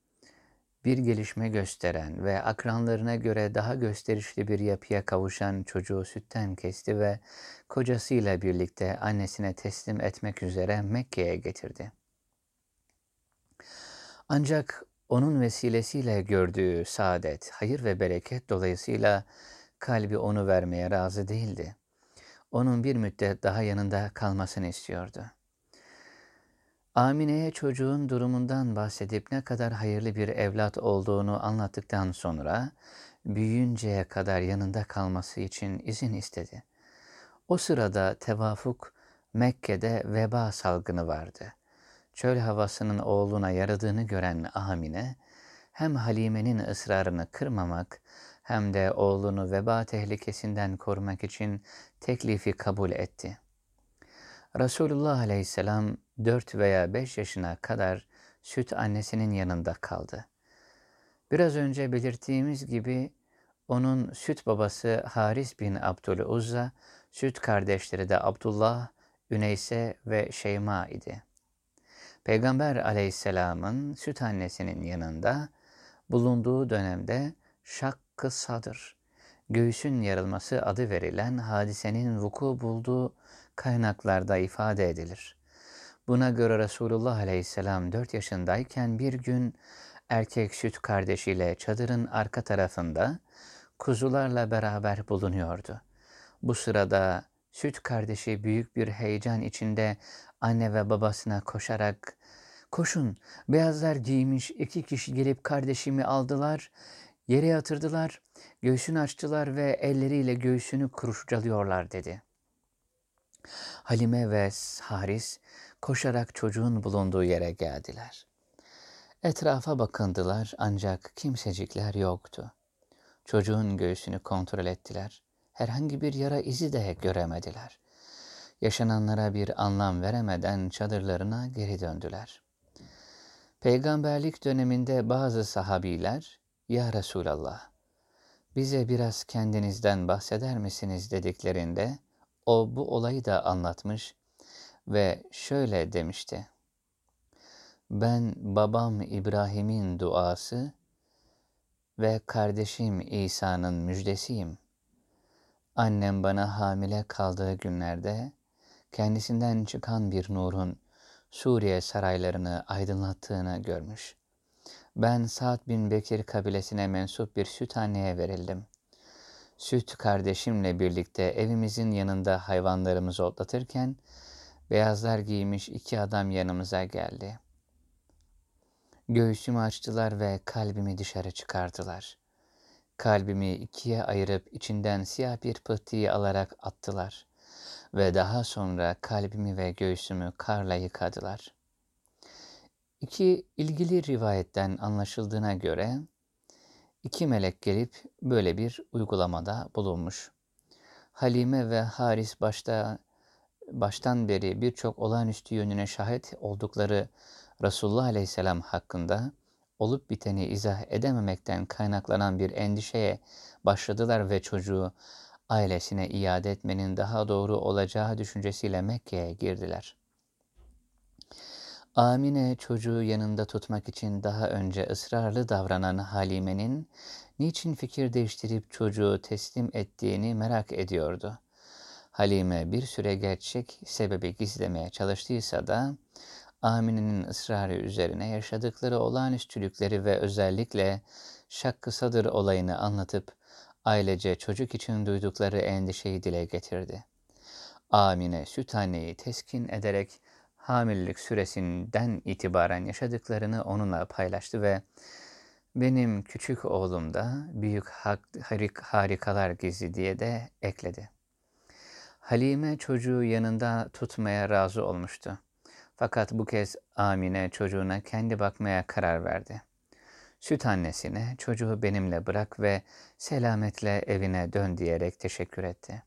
bir gelişme gösteren ve akranlarına göre daha gösterişli bir yapıya kavuşan çocuğu sütten kesti ve kocasıyla birlikte annesine teslim etmek üzere Mekke'ye getirdi. Ancak onun vesilesiyle gördüğü saadet, hayır ve bereket dolayısıyla kalbi onu vermeye razı değildi. Onun bir müddet daha yanında kalmasını istiyordu. Amine'ye çocuğun durumundan bahsedip ne kadar hayırlı bir evlat olduğunu anlattıktan sonra büyüyünceye kadar yanında kalması için izin istedi. O sırada tevafuk Mekke'de veba salgını vardı. Çöl havasının oğluna yaradığını gören Amine, hem Halime'nin ısrarını kırmamak hem de oğlunu veba tehlikesinden korumak için teklifi kabul etti. Resulullah aleyhisselam 4 veya 5 yaşına kadar süt annesinin yanında kaldı. Biraz önce belirttiğimiz gibi onun süt babası Haris bin Abdüluzza, süt kardeşleri de Abdullah, Üneyse ve Şeyma idi. Peygamber aleyhisselamın süt annesinin yanında bulunduğu dönemde şakkı sadır, göğsün yarılması adı verilen hadisenin vuku bulduğu kaynaklarda ifade edilir. Buna göre Resulullah aleyhisselam 4 yaşındayken bir gün erkek süt kardeşiyle çadırın arka tarafında kuzularla beraber bulunuyordu. Bu sırada süt kardeşi büyük bir heyecan içinde anne ve babasına koşarak ''Koşun, beyazlar giymiş iki kişi gelip kardeşimi aldılar, yere yatırdılar, göğsünü açtılar ve elleriyle göğsünü kuruşcalıyorlar.'' dedi. Halime ve Haris koşarak çocuğun bulunduğu yere geldiler. Etrafa bakındılar ancak kimsecikler yoktu. Çocuğun göğsünü kontrol ettiler. Herhangi bir yara izi de göremediler. Yaşananlara bir anlam veremeden çadırlarına geri döndüler. Peygamberlik döneminde bazı sahabiler, ''Ya Resulallah, bize biraz kendinizden bahseder misiniz?'' dediklerinde, o bu olayı da anlatmış ve şöyle demişti. Ben babam İbrahim'in duası ve kardeşim İsa'nın müjdesiyim. Annem bana hamile kaldığı günlerde kendisinden çıkan bir nurun Suriye saraylarını aydınlattığını görmüş. Ben Sa'd bin Bekir kabilesine mensup bir süt anneye verildim. Süt kardeşimle birlikte evimizin yanında hayvanlarımızı otlatırken beyazlar giymiş iki adam yanımıza geldi. Göğsümü açtılar ve kalbimi dışarı çıkardılar. Kalbimi ikiye ayırıp içinden siyah bir pıhtıyı alarak attılar ve daha sonra kalbimi ve göğsümü karla yıkadılar. İki ilgili rivayetten anlaşıldığına göre iki melek gelip böyle bir uygulamada bulunmuş. Halime ve Haris başta baştan beri birçok olağanüstü yönüne şahit oldukları Resulullah Aleyhisselam hakkında olup biteni izah edememekten kaynaklanan bir endişeye başladılar ve çocuğu ailesine iade etmenin daha doğru olacağı düşüncesiyle Mekke'ye girdiler. Amine çocuğu yanında tutmak için daha önce ısrarlı davranan Halime'nin niçin fikir değiştirip çocuğu teslim ettiğini merak ediyordu. Halime bir süre gerçek sebebi gizlemeye çalıştıysa da Amine'nin ısrarı üzerine yaşadıkları olağanüstülükleri ve özellikle Şakkı Sadır olayını anlatıp ailece çocuk için duydukları endişeyi dile getirdi. Amine süt anneyi teskin ederek hamilelik süresinden itibaren yaşadıklarını onunla paylaştı ve benim küçük oğlum da büyük harik harikalar gizli diye de ekledi. Halime çocuğu yanında tutmaya razı olmuştu. Fakat bu kez Amine çocuğuna kendi bakmaya karar verdi. Süt annesine çocuğu benimle bırak ve selametle evine dön diyerek teşekkür etti.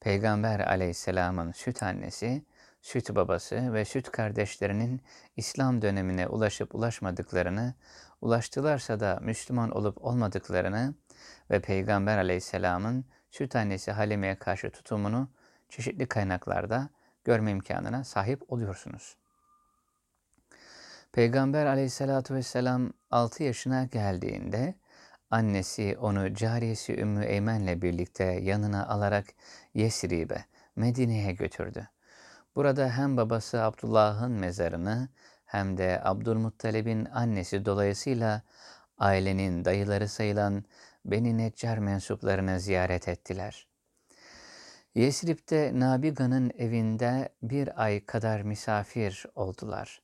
Peygamber aleyhisselamın süt annesi, süt babası ve süt kardeşlerinin İslam dönemine ulaşıp ulaşmadıklarını, ulaştılarsa da Müslüman olup olmadıklarını ve Peygamber aleyhisselamın süt annesi Halime'ye karşı tutumunu çeşitli kaynaklarda görme imkanına sahip oluyorsunuz. Peygamber aleyhissalatü vesselam 6 yaşına geldiğinde annesi onu cariyesi Ümmü Eymen'le birlikte yanına alarak Yesrib'e, Medine'ye götürdü. Burada hem babası Abdullah'ın mezarını hem de Abdülmuttalib'in annesi dolayısıyla ailenin dayıları sayılan Beni Neccar mensuplarını ziyaret ettiler. Yesrib'de Nabiga'nın evinde bir ay kadar misafir oldular.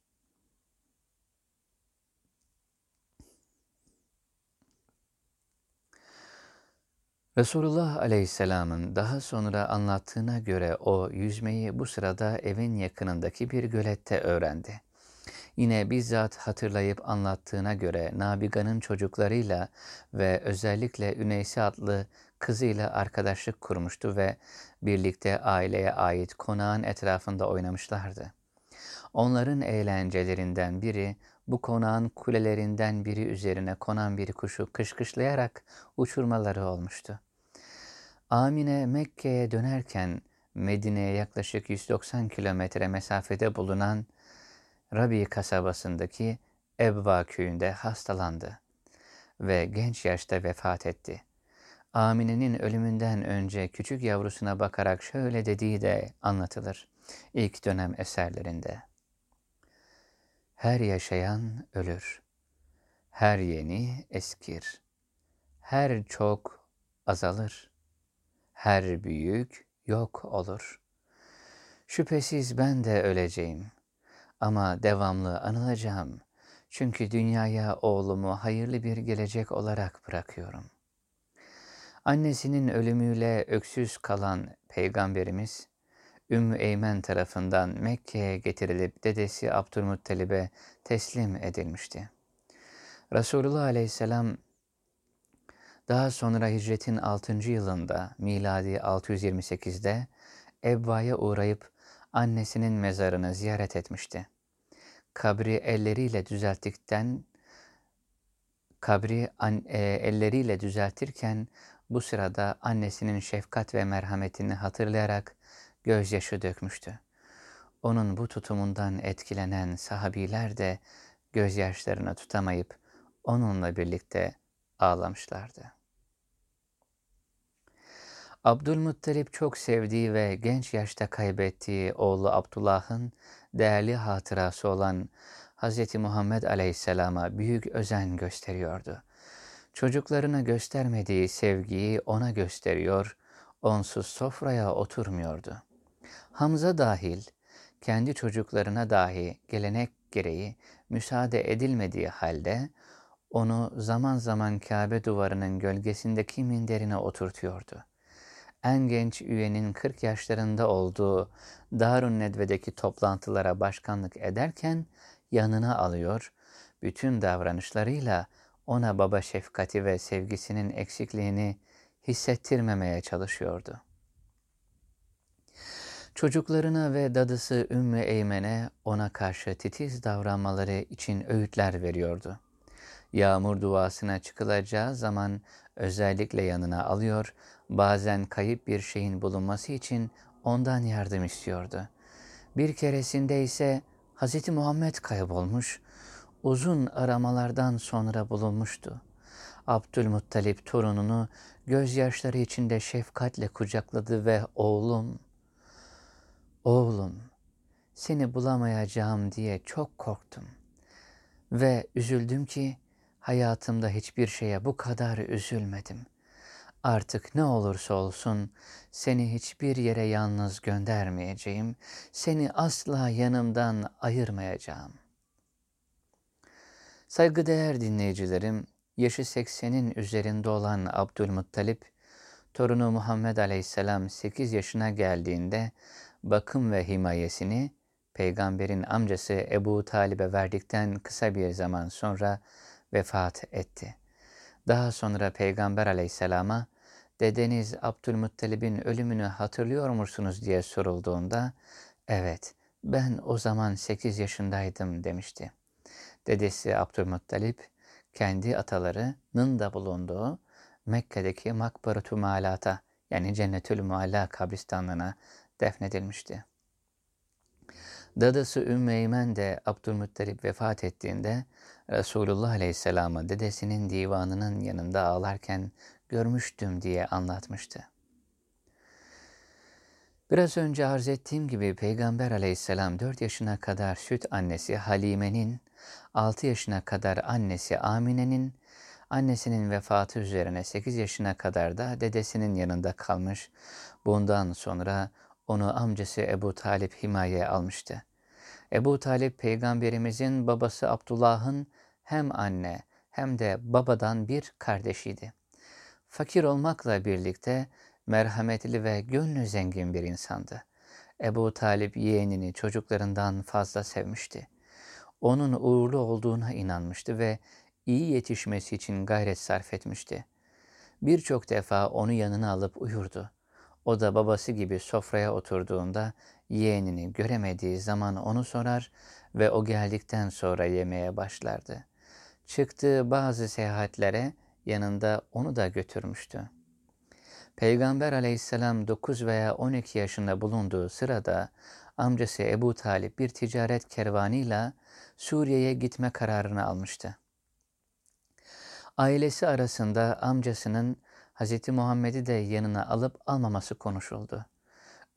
Resulullah Aleyhisselam'ın daha sonra anlattığına göre o yüzmeyi bu sırada evin yakınındaki bir gölette öğrendi. Yine bizzat hatırlayıp anlattığına göre Nabiga'nın çocuklarıyla ve özellikle Üneysi adlı kızıyla arkadaşlık kurmuştu ve birlikte aileye ait konağın etrafında oynamışlardı. Onların eğlencelerinden biri bu konağın kulelerinden biri üzerine konan bir kuşu kışkışlayarak uçurmaları olmuştu. Amine Mekke'ye dönerken Medine'ye yaklaşık 190 kilometre mesafede bulunan Rabi kasabasındaki Ebva köyünde hastalandı ve genç yaşta vefat etti. Amine'nin ölümünden önce küçük yavrusuna bakarak şöyle dediği de anlatılır ilk dönem eserlerinde. Her yaşayan ölür, her yeni eskir, her çok azalır, her büyük yok olur. Şüphesiz ben de öleceğim ama devamlı anılacağım. Çünkü dünyaya oğlumu hayırlı bir gelecek olarak bırakıyorum. Annesinin ölümüyle öksüz kalan Peygamberimiz, Ümmü Eymen tarafından Mekke'ye getirilip dedesi Abdülmuttalib'e teslim edilmişti. Resulullah aleyhisselam daha sonra hicretin 6. yılında miladi 628'de Ebba'ya uğrayıp annesinin mezarını ziyaret etmişti. Kabri elleriyle düzelttikten kabri an, e, elleriyle düzeltirken bu sırada annesinin şefkat ve merhametini hatırlayarak gözyaşı dökmüştü. Onun bu tutumundan etkilenen sahabiler de gözyaşlarını tutamayıp onunla birlikte ağlamışlardı. Abdülmuttalip çok sevdiği ve genç yaşta kaybettiği oğlu Abdullah'ın değerli hatırası olan Hz. Muhammed Aleyhisselam'a büyük özen gösteriyordu. Çocuklarına göstermediği sevgiyi ona gösteriyor, onsuz sofraya oturmuyordu. Hamza dahil, kendi çocuklarına dahi gelenek gereği müsaade edilmediği halde, onu zaman zaman Kabe duvarının gölgesindeki minderine oturtuyordu en genç üyenin 40 yaşlarında olduğu Darun Nedve'deki toplantılara başkanlık ederken yanına alıyor, bütün davranışlarıyla ona baba şefkati ve sevgisinin eksikliğini hissettirmemeye çalışıyordu. Çocuklarına ve dadısı Ümmü Eymen'e ona karşı titiz davranmaları için öğütler veriyordu. Yağmur duasına çıkılacağı zaman özellikle yanına alıyor, bazen kayıp bir şeyin bulunması için ondan yardım istiyordu. Bir keresinde ise Hz. Muhammed kaybolmuş, uzun aramalardan sonra bulunmuştu. Abdülmuttalip torununu gözyaşları içinde şefkatle kucakladı ve oğlum, oğlum seni bulamayacağım diye çok korktum ve üzüldüm ki hayatımda hiçbir şeye bu kadar üzülmedim. Artık ne olursa olsun seni hiçbir yere yalnız göndermeyeceğim. Seni asla yanımdan ayırmayacağım. Saygıdeğer dinleyicilerim, yaşı 80'in üzerinde olan Abdülmuttalip, torunu Muhammed Aleyhisselam 8 yaşına geldiğinde bakım ve himayesini peygamberin amcası Ebu Talib'e verdikten kısa bir zaman sonra vefat etti. Daha sonra Peygamber aleyhisselama dedeniz Abdülmuttalib'in ölümünü hatırlıyor musunuz diye sorulduğunda evet ben o zaman 8 yaşındaydım demişti. Dedesi Abdülmuttalip kendi atalarının da bulunduğu Mekke'deki Makbaratu Malata yani Cennetül Mualla kabristanlığına defnedilmişti. Dadası Ümmeymen de Abdülmuttalip vefat ettiğinde Resulullah Aleyhisselam'a dedesinin divanının yanında ağlarken görmüştüm diye anlatmıştı. Biraz önce arz ettiğim gibi Peygamber aleyhisselam 4 yaşına kadar süt annesi Halime'nin, 6 yaşına kadar annesi Amine'nin, annesinin vefatı üzerine 8 yaşına kadar da dedesinin yanında kalmış. Bundan sonra onu amcası Ebu Talip himayeye almıştı. Ebu Talip peygamberimizin babası Abdullah'ın hem anne hem de babadan bir kardeşiydi. Fakir olmakla birlikte merhametli ve gönlü zengin bir insandı. Ebu Talip yeğenini çocuklarından fazla sevmişti. Onun uğurlu olduğuna inanmıştı ve iyi yetişmesi için gayret sarf etmişti. Birçok defa onu yanına alıp uyurdu. O da babası gibi sofraya oturduğunda yeğenini göremediği zaman onu sorar ve o geldikten sonra yemeye başlardı. Çıktığı bazı seyahatlere yanında onu da götürmüştü. Peygamber aleyhisselam 9 veya 12 yaşında bulunduğu sırada amcası Ebu Talip bir ticaret kervanıyla Suriye'ye gitme kararını almıştı. Ailesi arasında amcasının Hz. Muhammed'i de yanına alıp almaması konuşuldu.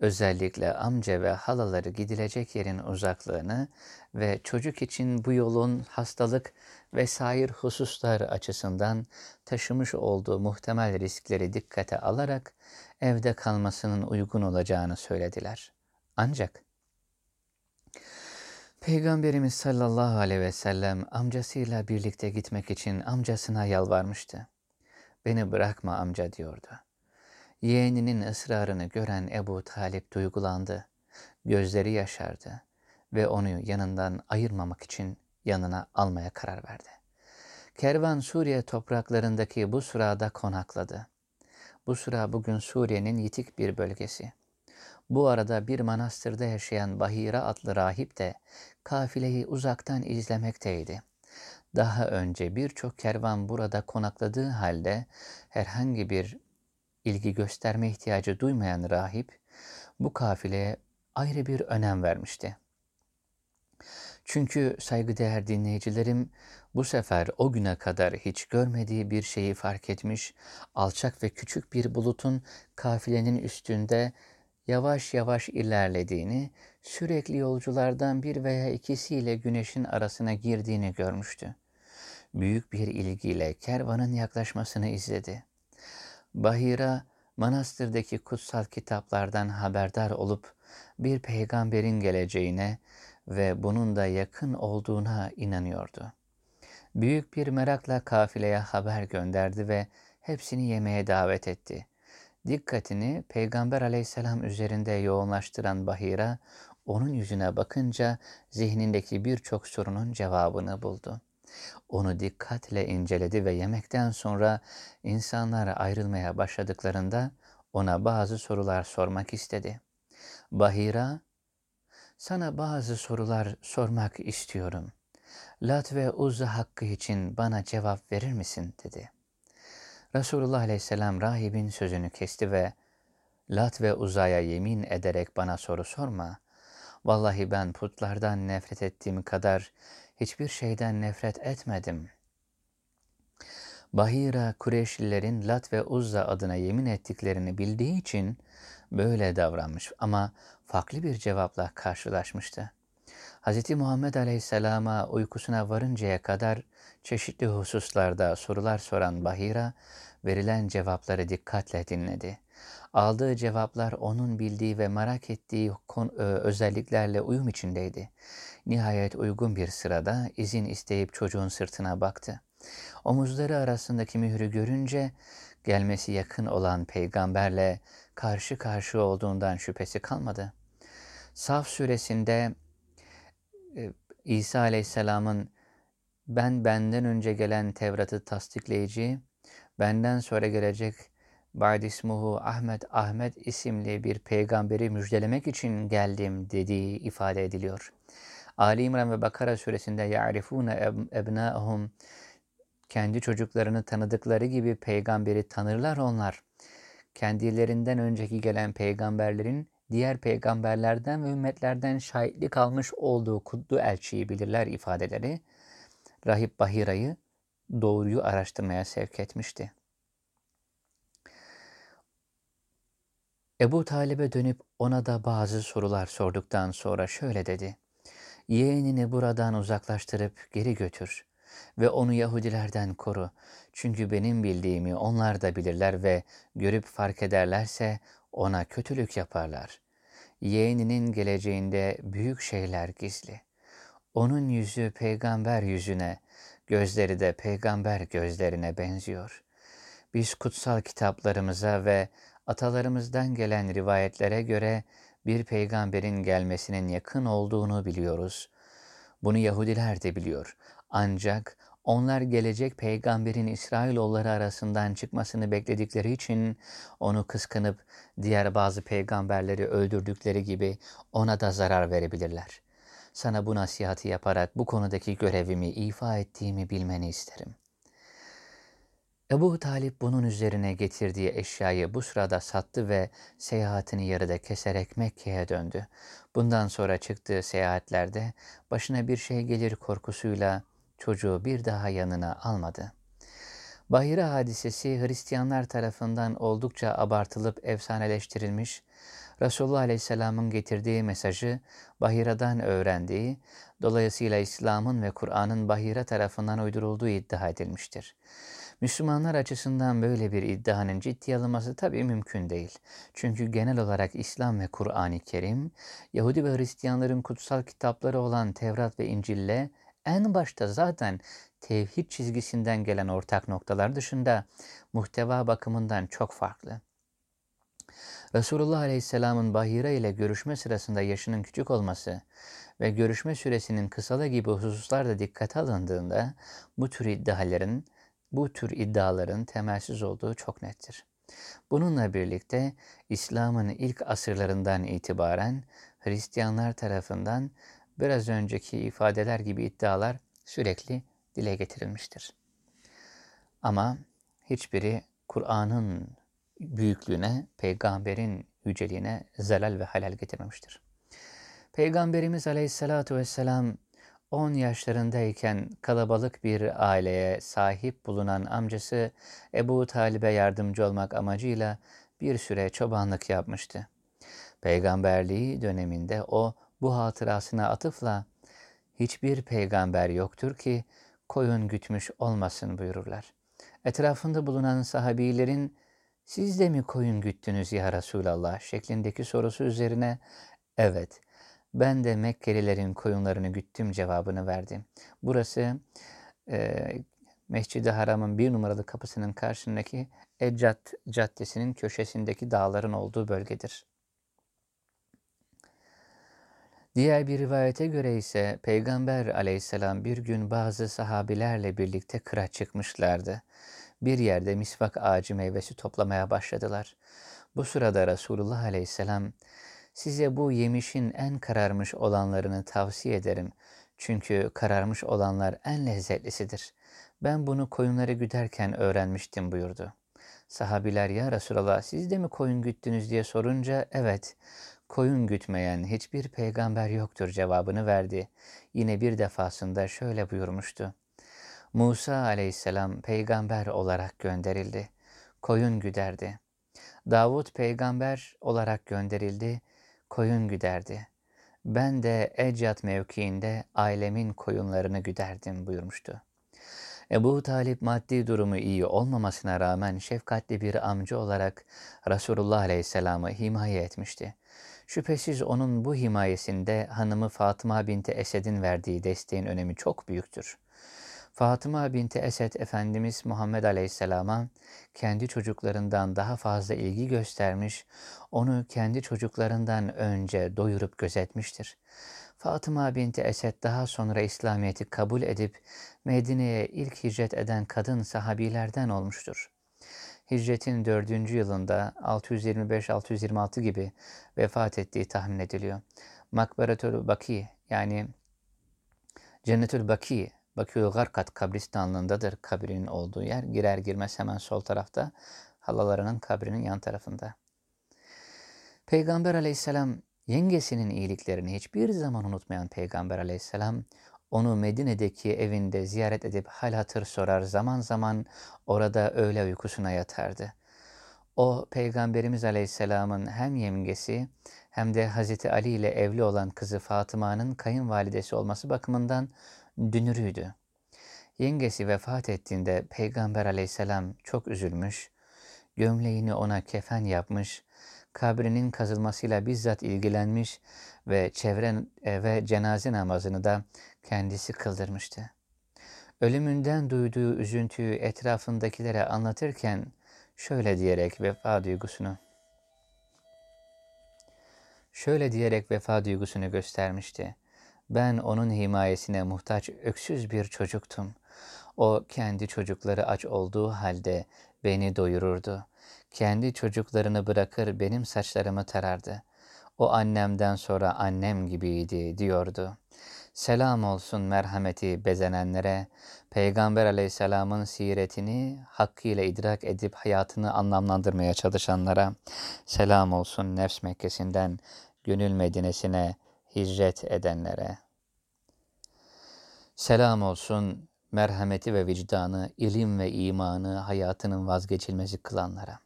Özellikle amca ve halaları gidilecek yerin uzaklığını ve çocuk için bu yolun hastalık ve sair hususlar açısından taşımış olduğu muhtemel riskleri dikkate alarak evde kalmasının uygun olacağını söylediler. Ancak Peygamberimiz sallallahu aleyhi ve sellem amcasıyla birlikte gitmek için amcasına yalvarmıştı. Beni bırakma amca diyordu. Yeğeninin ısrarını gören Ebu Talip duygulandı. Gözleri yaşardı ve onu yanından ayırmamak için yanına almaya karar verdi. Kervan Suriye topraklarındaki bu sırada konakladı. Bu sıra bugün Suriye'nin yitik bir bölgesi. Bu arada bir manastırda yaşayan Bahira adlı rahip de kafileyi uzaktan izlemekteydi. Daha önce birçok kervan burada konakladığı halde herhangi bir ilgi gösterme ihtiyacı duymayan rahip bu kafileye ayrı bir önem vermişti. Çünkü saygıdeğer dinleyicilerim bu sefer o güne kadar hiç görmediği bir şeyi fark etmiş, alçak ve küçük bir bulutun kafilenin üstünde yavaş yavaş ilerlediğini, sürekli yolculardan bir veya ikisiyle güneşin arasına girdiğini görmüştü. Büyük bir ilgiyle kervanın yaklaşmasını izledi. Bahira, manastırdaki kutsal kitaplardan haberdar olup bir peygamberin geleceğine ve bunun da yakın olduğuna inanıyordu. Büyük bir merakla kafileye haber gönderdi ve hepsini yemeğe davet etti. Dikkatini Peygamber aleyhisselam üzerinde yoğunlaştıran Bahira, onun yüzüne bakınca zihnindeki birçok sorunun cevabını buldu. Onu dikkatle inceledi ve yemekten sonra insanlar ayrılmaya başladıklarında ona bazı sorular sormak istedi. Bahira, sana bazı sorular sormak istiyorum. Lat ve Uzza hakkı için bana cevap verir misin? dedi. Resulullah aleyhisselam rahibin sözünü kesti ve Lat ve Uza'ya yemin ederek bana soru sorma. Vallahi ben putlardan nefret ettiğim kadar hiçbir şeyden nefret etmedim. Bahira Kureyşlilerin Lat ve Uzza adına yemin ettiklerini bildiği için böyle davranmış ama farklı bir cevapla karşılaşmıştı. Hz. Muhammed Aleyhisselam'a uykusuna varıncaya kadar çeşitli hususlarda sorular soran Bahira, verilen cevapları dikkatle dinledi. Aldığı cevaplar onun bildiği ve merak ettiği özelliklerle uyum içindeydi. Nihayet uygun bir sırada izin isteyip çocuğun sırtına baktı. Omuzları arasındaki mührü görünce gelmesi yakın olan peygamberle karşı karşı olduğundan şüphesi kalmadı. Saf suresinde e, İsa aleyhisselamın ben benden önce gelen Tevrat'ı tasdikleyici, benden sonra gelecek Ba'dismuhu Ahmet Ahmet isimli bir peygamberi müjdelemek için geldim dediği ifade ediliyor. Ali İmran ve Bakara suresinde ya'rifune ebnâhum kendi çocuklarını tanıdıkları gibi peygamberi tanırlar onlar. Kendilerinden önceki gelen peygamberlerin diğer peygamberlerden ve ümmetlerden şahitlik almış olduğu kutlu elçiyi bilirler ifadeleri Rahip Bahira'yı doğruyu araştırmaya sevk etmişti. Ebu Talib'e dönüp ona da bazı sorular sorduktan sonra şöyle dedi. Yeğenini buradan uzaklaştırıp geri götür ve onu Yahudilerden koru. Çünkü benim bildiğimi onlar da bilirler ve görüp fark ederlerse ona kötülük yaparlar. Yeğeninin geleceğinde büyük şeyler gizli. Onun yüzü peygamber yüzüne, gözleri de peygamber gözlerine benziyor. Biz kutsal kitaplarımıza ve atalarımızdan gelen rivayetlere göre bir peygamberin gelmesinin yakın olduğunu biliyoruz. Bunu Yahudiler de biliyor. Ancak onlar gelecek peygamberin İsrailoğulları arasından çıkmasını bekledikleri için onu kıskanıp diğer bazı peygamberleri öldürdükleri gibi ona da zarar verebilirler. Sana bu nasihati yaparak bu konudaki görevimi ifa ettiğimi bilmeni isterim. Ebu Talip bunun üzerine getirdiği eşyayı bu sırada sattı ve seyahatini yarıda keserek Mekke'ye döndü. Bundan sonra çıktığı seyahatlerde başına bir şey gelir korkusuyla çocuğu bir daha yanına almadı. Bahire hadisesi Hristiyanlar tarafından oldukça abartılıp efsaneleştirilmiş, Resulullah Aleyhisselam'ın getirdiği mesajı Bahira'dan öğrendiği, dolayısıyla İslam'ın ve Kur'an'ın Bahire tarafından uydurulduğu iddia edilmiştir. Müslümanlar açısından böyle bir iddianın ciddiye alınması tabii mümkün değil. Çünkü genel olarak İslam ve Kur'an-ı Kerim, Yahudi ve Hristiyanların kutsal kitapları olan Tevrat ve İncil'le en başta zaten tevhid çizgisinden gelen ortak noktalar dışında muhteva bakımından çok farklı. Resulullah Aleyhisselam'ın Bahire ile görüşme sırasında yaşının küçük olması ve görüşme süresinin kısalı gibi hususlar da dikkate alındığında bu tür iddiaların bu tür iddiaların temelsiz olduğu çok nettir. Bununla birlikte İslam'ın ilk asırlarından itibaren Hristiyanlar tarafından biraz önceki ifadeler gibi iddialar sürekli dile getirilmiştir. Ama hiçbiri Kur'an'ın büyüklüğüne, peygamberin yüceliğine zelal ve halal getirmemiştir. Peygamberimiz aleyhissalatu vesselam 10 yaşlarındayken kalabalık bir aileye sahip bulunan amcası Ebu Talib'e yardımcı olmak amacıyla bir süre çobanlık yapmıştı. Peygamberliği döneminde o bu hatırasına atıfla hiçbir peygamber yoktur ki koyun gütmüş olmasın buyururlar. Etrafında bulunan sahabilerin siz de mi koyun güttünüz ya Resulallah şeklindeki sorusu üzerine evet ben de Mekkelilerin koyunlarını güttüm cevabını verdi. Burası e, Mescid-i Haram'ın bir numaralı kapısının karşısındaki Eccat Caddesi'nin köşesindeki dağların olduğu bölgedir. Diğer bir rivayete göre ise Peygamber aleyhisselam bir gün bazı sahabilerle birlikte kıra çıkmışlardı. Bir yerde misvak ağacı meyvesi toplamaya başladılar. Bu sırada Resulullah aleyhisselam Size bu yemişin en kararmış olanlarını tavsiye ederim. Çünkü kararmış olanlar en lezzetlisidir. Ben bunu koyunları güderken öğrenmiştim buyurdu. Sahabiler ya Resulallah siz de mi koyun güttünüz diye sorunca evet koyun gütmeyen hiçbir peygamber yoktur cevabını verdi. Yine bir defasında şöyle buyurmuştu. Musa aleyhisselam peygamber olarak gönderildi. Koyun güderdi. Davut peygamber olarak gönderildi koyun güderdi. ben de Ecyat mevkiinde ailemin koyunlarını güderdim buyurmuştu. Ebu Talip maddi durumu iyi olmamasına rağmen şefkatli bir amca olarak Resulullah Aleyhisselam'ı himaye etmişti. Şüphesiz onun bu himayesinde hanımı Fatıma binti Esed'in verdiği desteğin önemi çok büyüktür. Fatıma binti Esed Efendimiz Muhammed Aleyhisselam'a kendi çocuklarından daha fazla ilgi göstermiş, onu kendi çocuklarından önce doyurup gözetmiştir. Fatıma binti Esed daha sonra İslamiyet'i kabul edip Medine'ye ilk hicret eden kadın sahabilerden olmuştur. Hicretin dördüncü yılında 625-626 gibi vefat ettiği tahmin ediliyor. Makberetül Baki yani Cennetül Baki, Bakül Garkat kabristanlığındadır kabrinin olduğu yer. Girer girmez hemen sol tarafta halalarının kabrinin yan tarafında. Peygamber aleyhisselam yengesinin iyiliklerini hiçbir zaman unutmayan Peygamber aleyhisselam onu Medine'deki evinde ziyaret edip hal hatır sorar zaman zaman orada öğle uykusuna yatardı. O Peygamberimiz Aleyhisselam'ın hem yengesi hem de Hazreti Ali ile evli olan kızı Fatıma'nın kayınvalidesi olması bakımından dünürüydü. Yengesi vefat ettiğinde Peygamber Aleyhisselam çok üzülmüş, gömleğini ona kefen yapmış, kabrinin kazılmasıyla bizzat ilgilenmiş ve çevren e, ve cenaze namazını da kendisi kıldırmıştı. Ölümünden duyduğu üzüntüyü etrafındakilere anlatırken şöyle diyerek vefa duygusunu şöyle diyerek vefa duygusunu göstermişti. Ben onun himayesine muhtaç öksüz bir çocuktum. O kendi çocukları aç olduğu halde beni doyururdu. Kendi çocuklarını bırakır benim saçlarımı tarardı. O annemden sonra annem gibiydi diyordu. Selam olsun merhameti bezenenlere, Peygamber aleyhisselamın siretini hakkıyla idrak edip hayatını anlamlandırmaya çalışanlara, selam olsun nefs Mekkesi'nden gönül Medine'sine hicret edenlere. Selam olsun merhameti ve vicdanı, ilim ve imanı hayatının vazgeçilmezi kılanlara.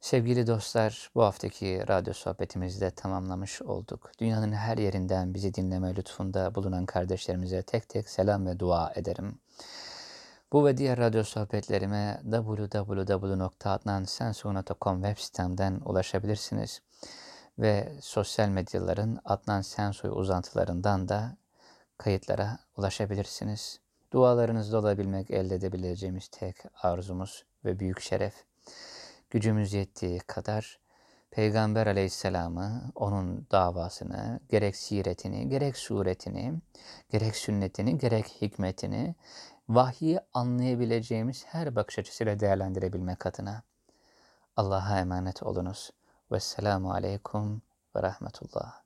Sevgili dostlar, bu haftaki radyo sohbetimizi de tamamlamış olduk. Dünyanın her yerinden bizi dinleme lütfunda bulunan kardeşlerimize tek tek selam ve dua ederim. Bu ve diğer radyo sohbetlerime www.adnansensu.com web sitemden ulaşabilirsiniz. Ve sosyal medyaların Adnan Sensoy uzantılarından da kayıtlara ulaşabilirsiniz. Dualarınızda olabilmek elde edebileceğimiz tek arzumuz ve büyük şeref gücümüz yettiği kadar Peygamber aleyhisselamı, onun davasını, gerek siretini, gerek suretini, gerek sünnetini, gerek hikmetini, vahyi anlayabileceğimiz her bakış açısıyla değerlendirebilmek adına Allah'a emanet olunuz. Vesselamu aleykum ve rahmetullah.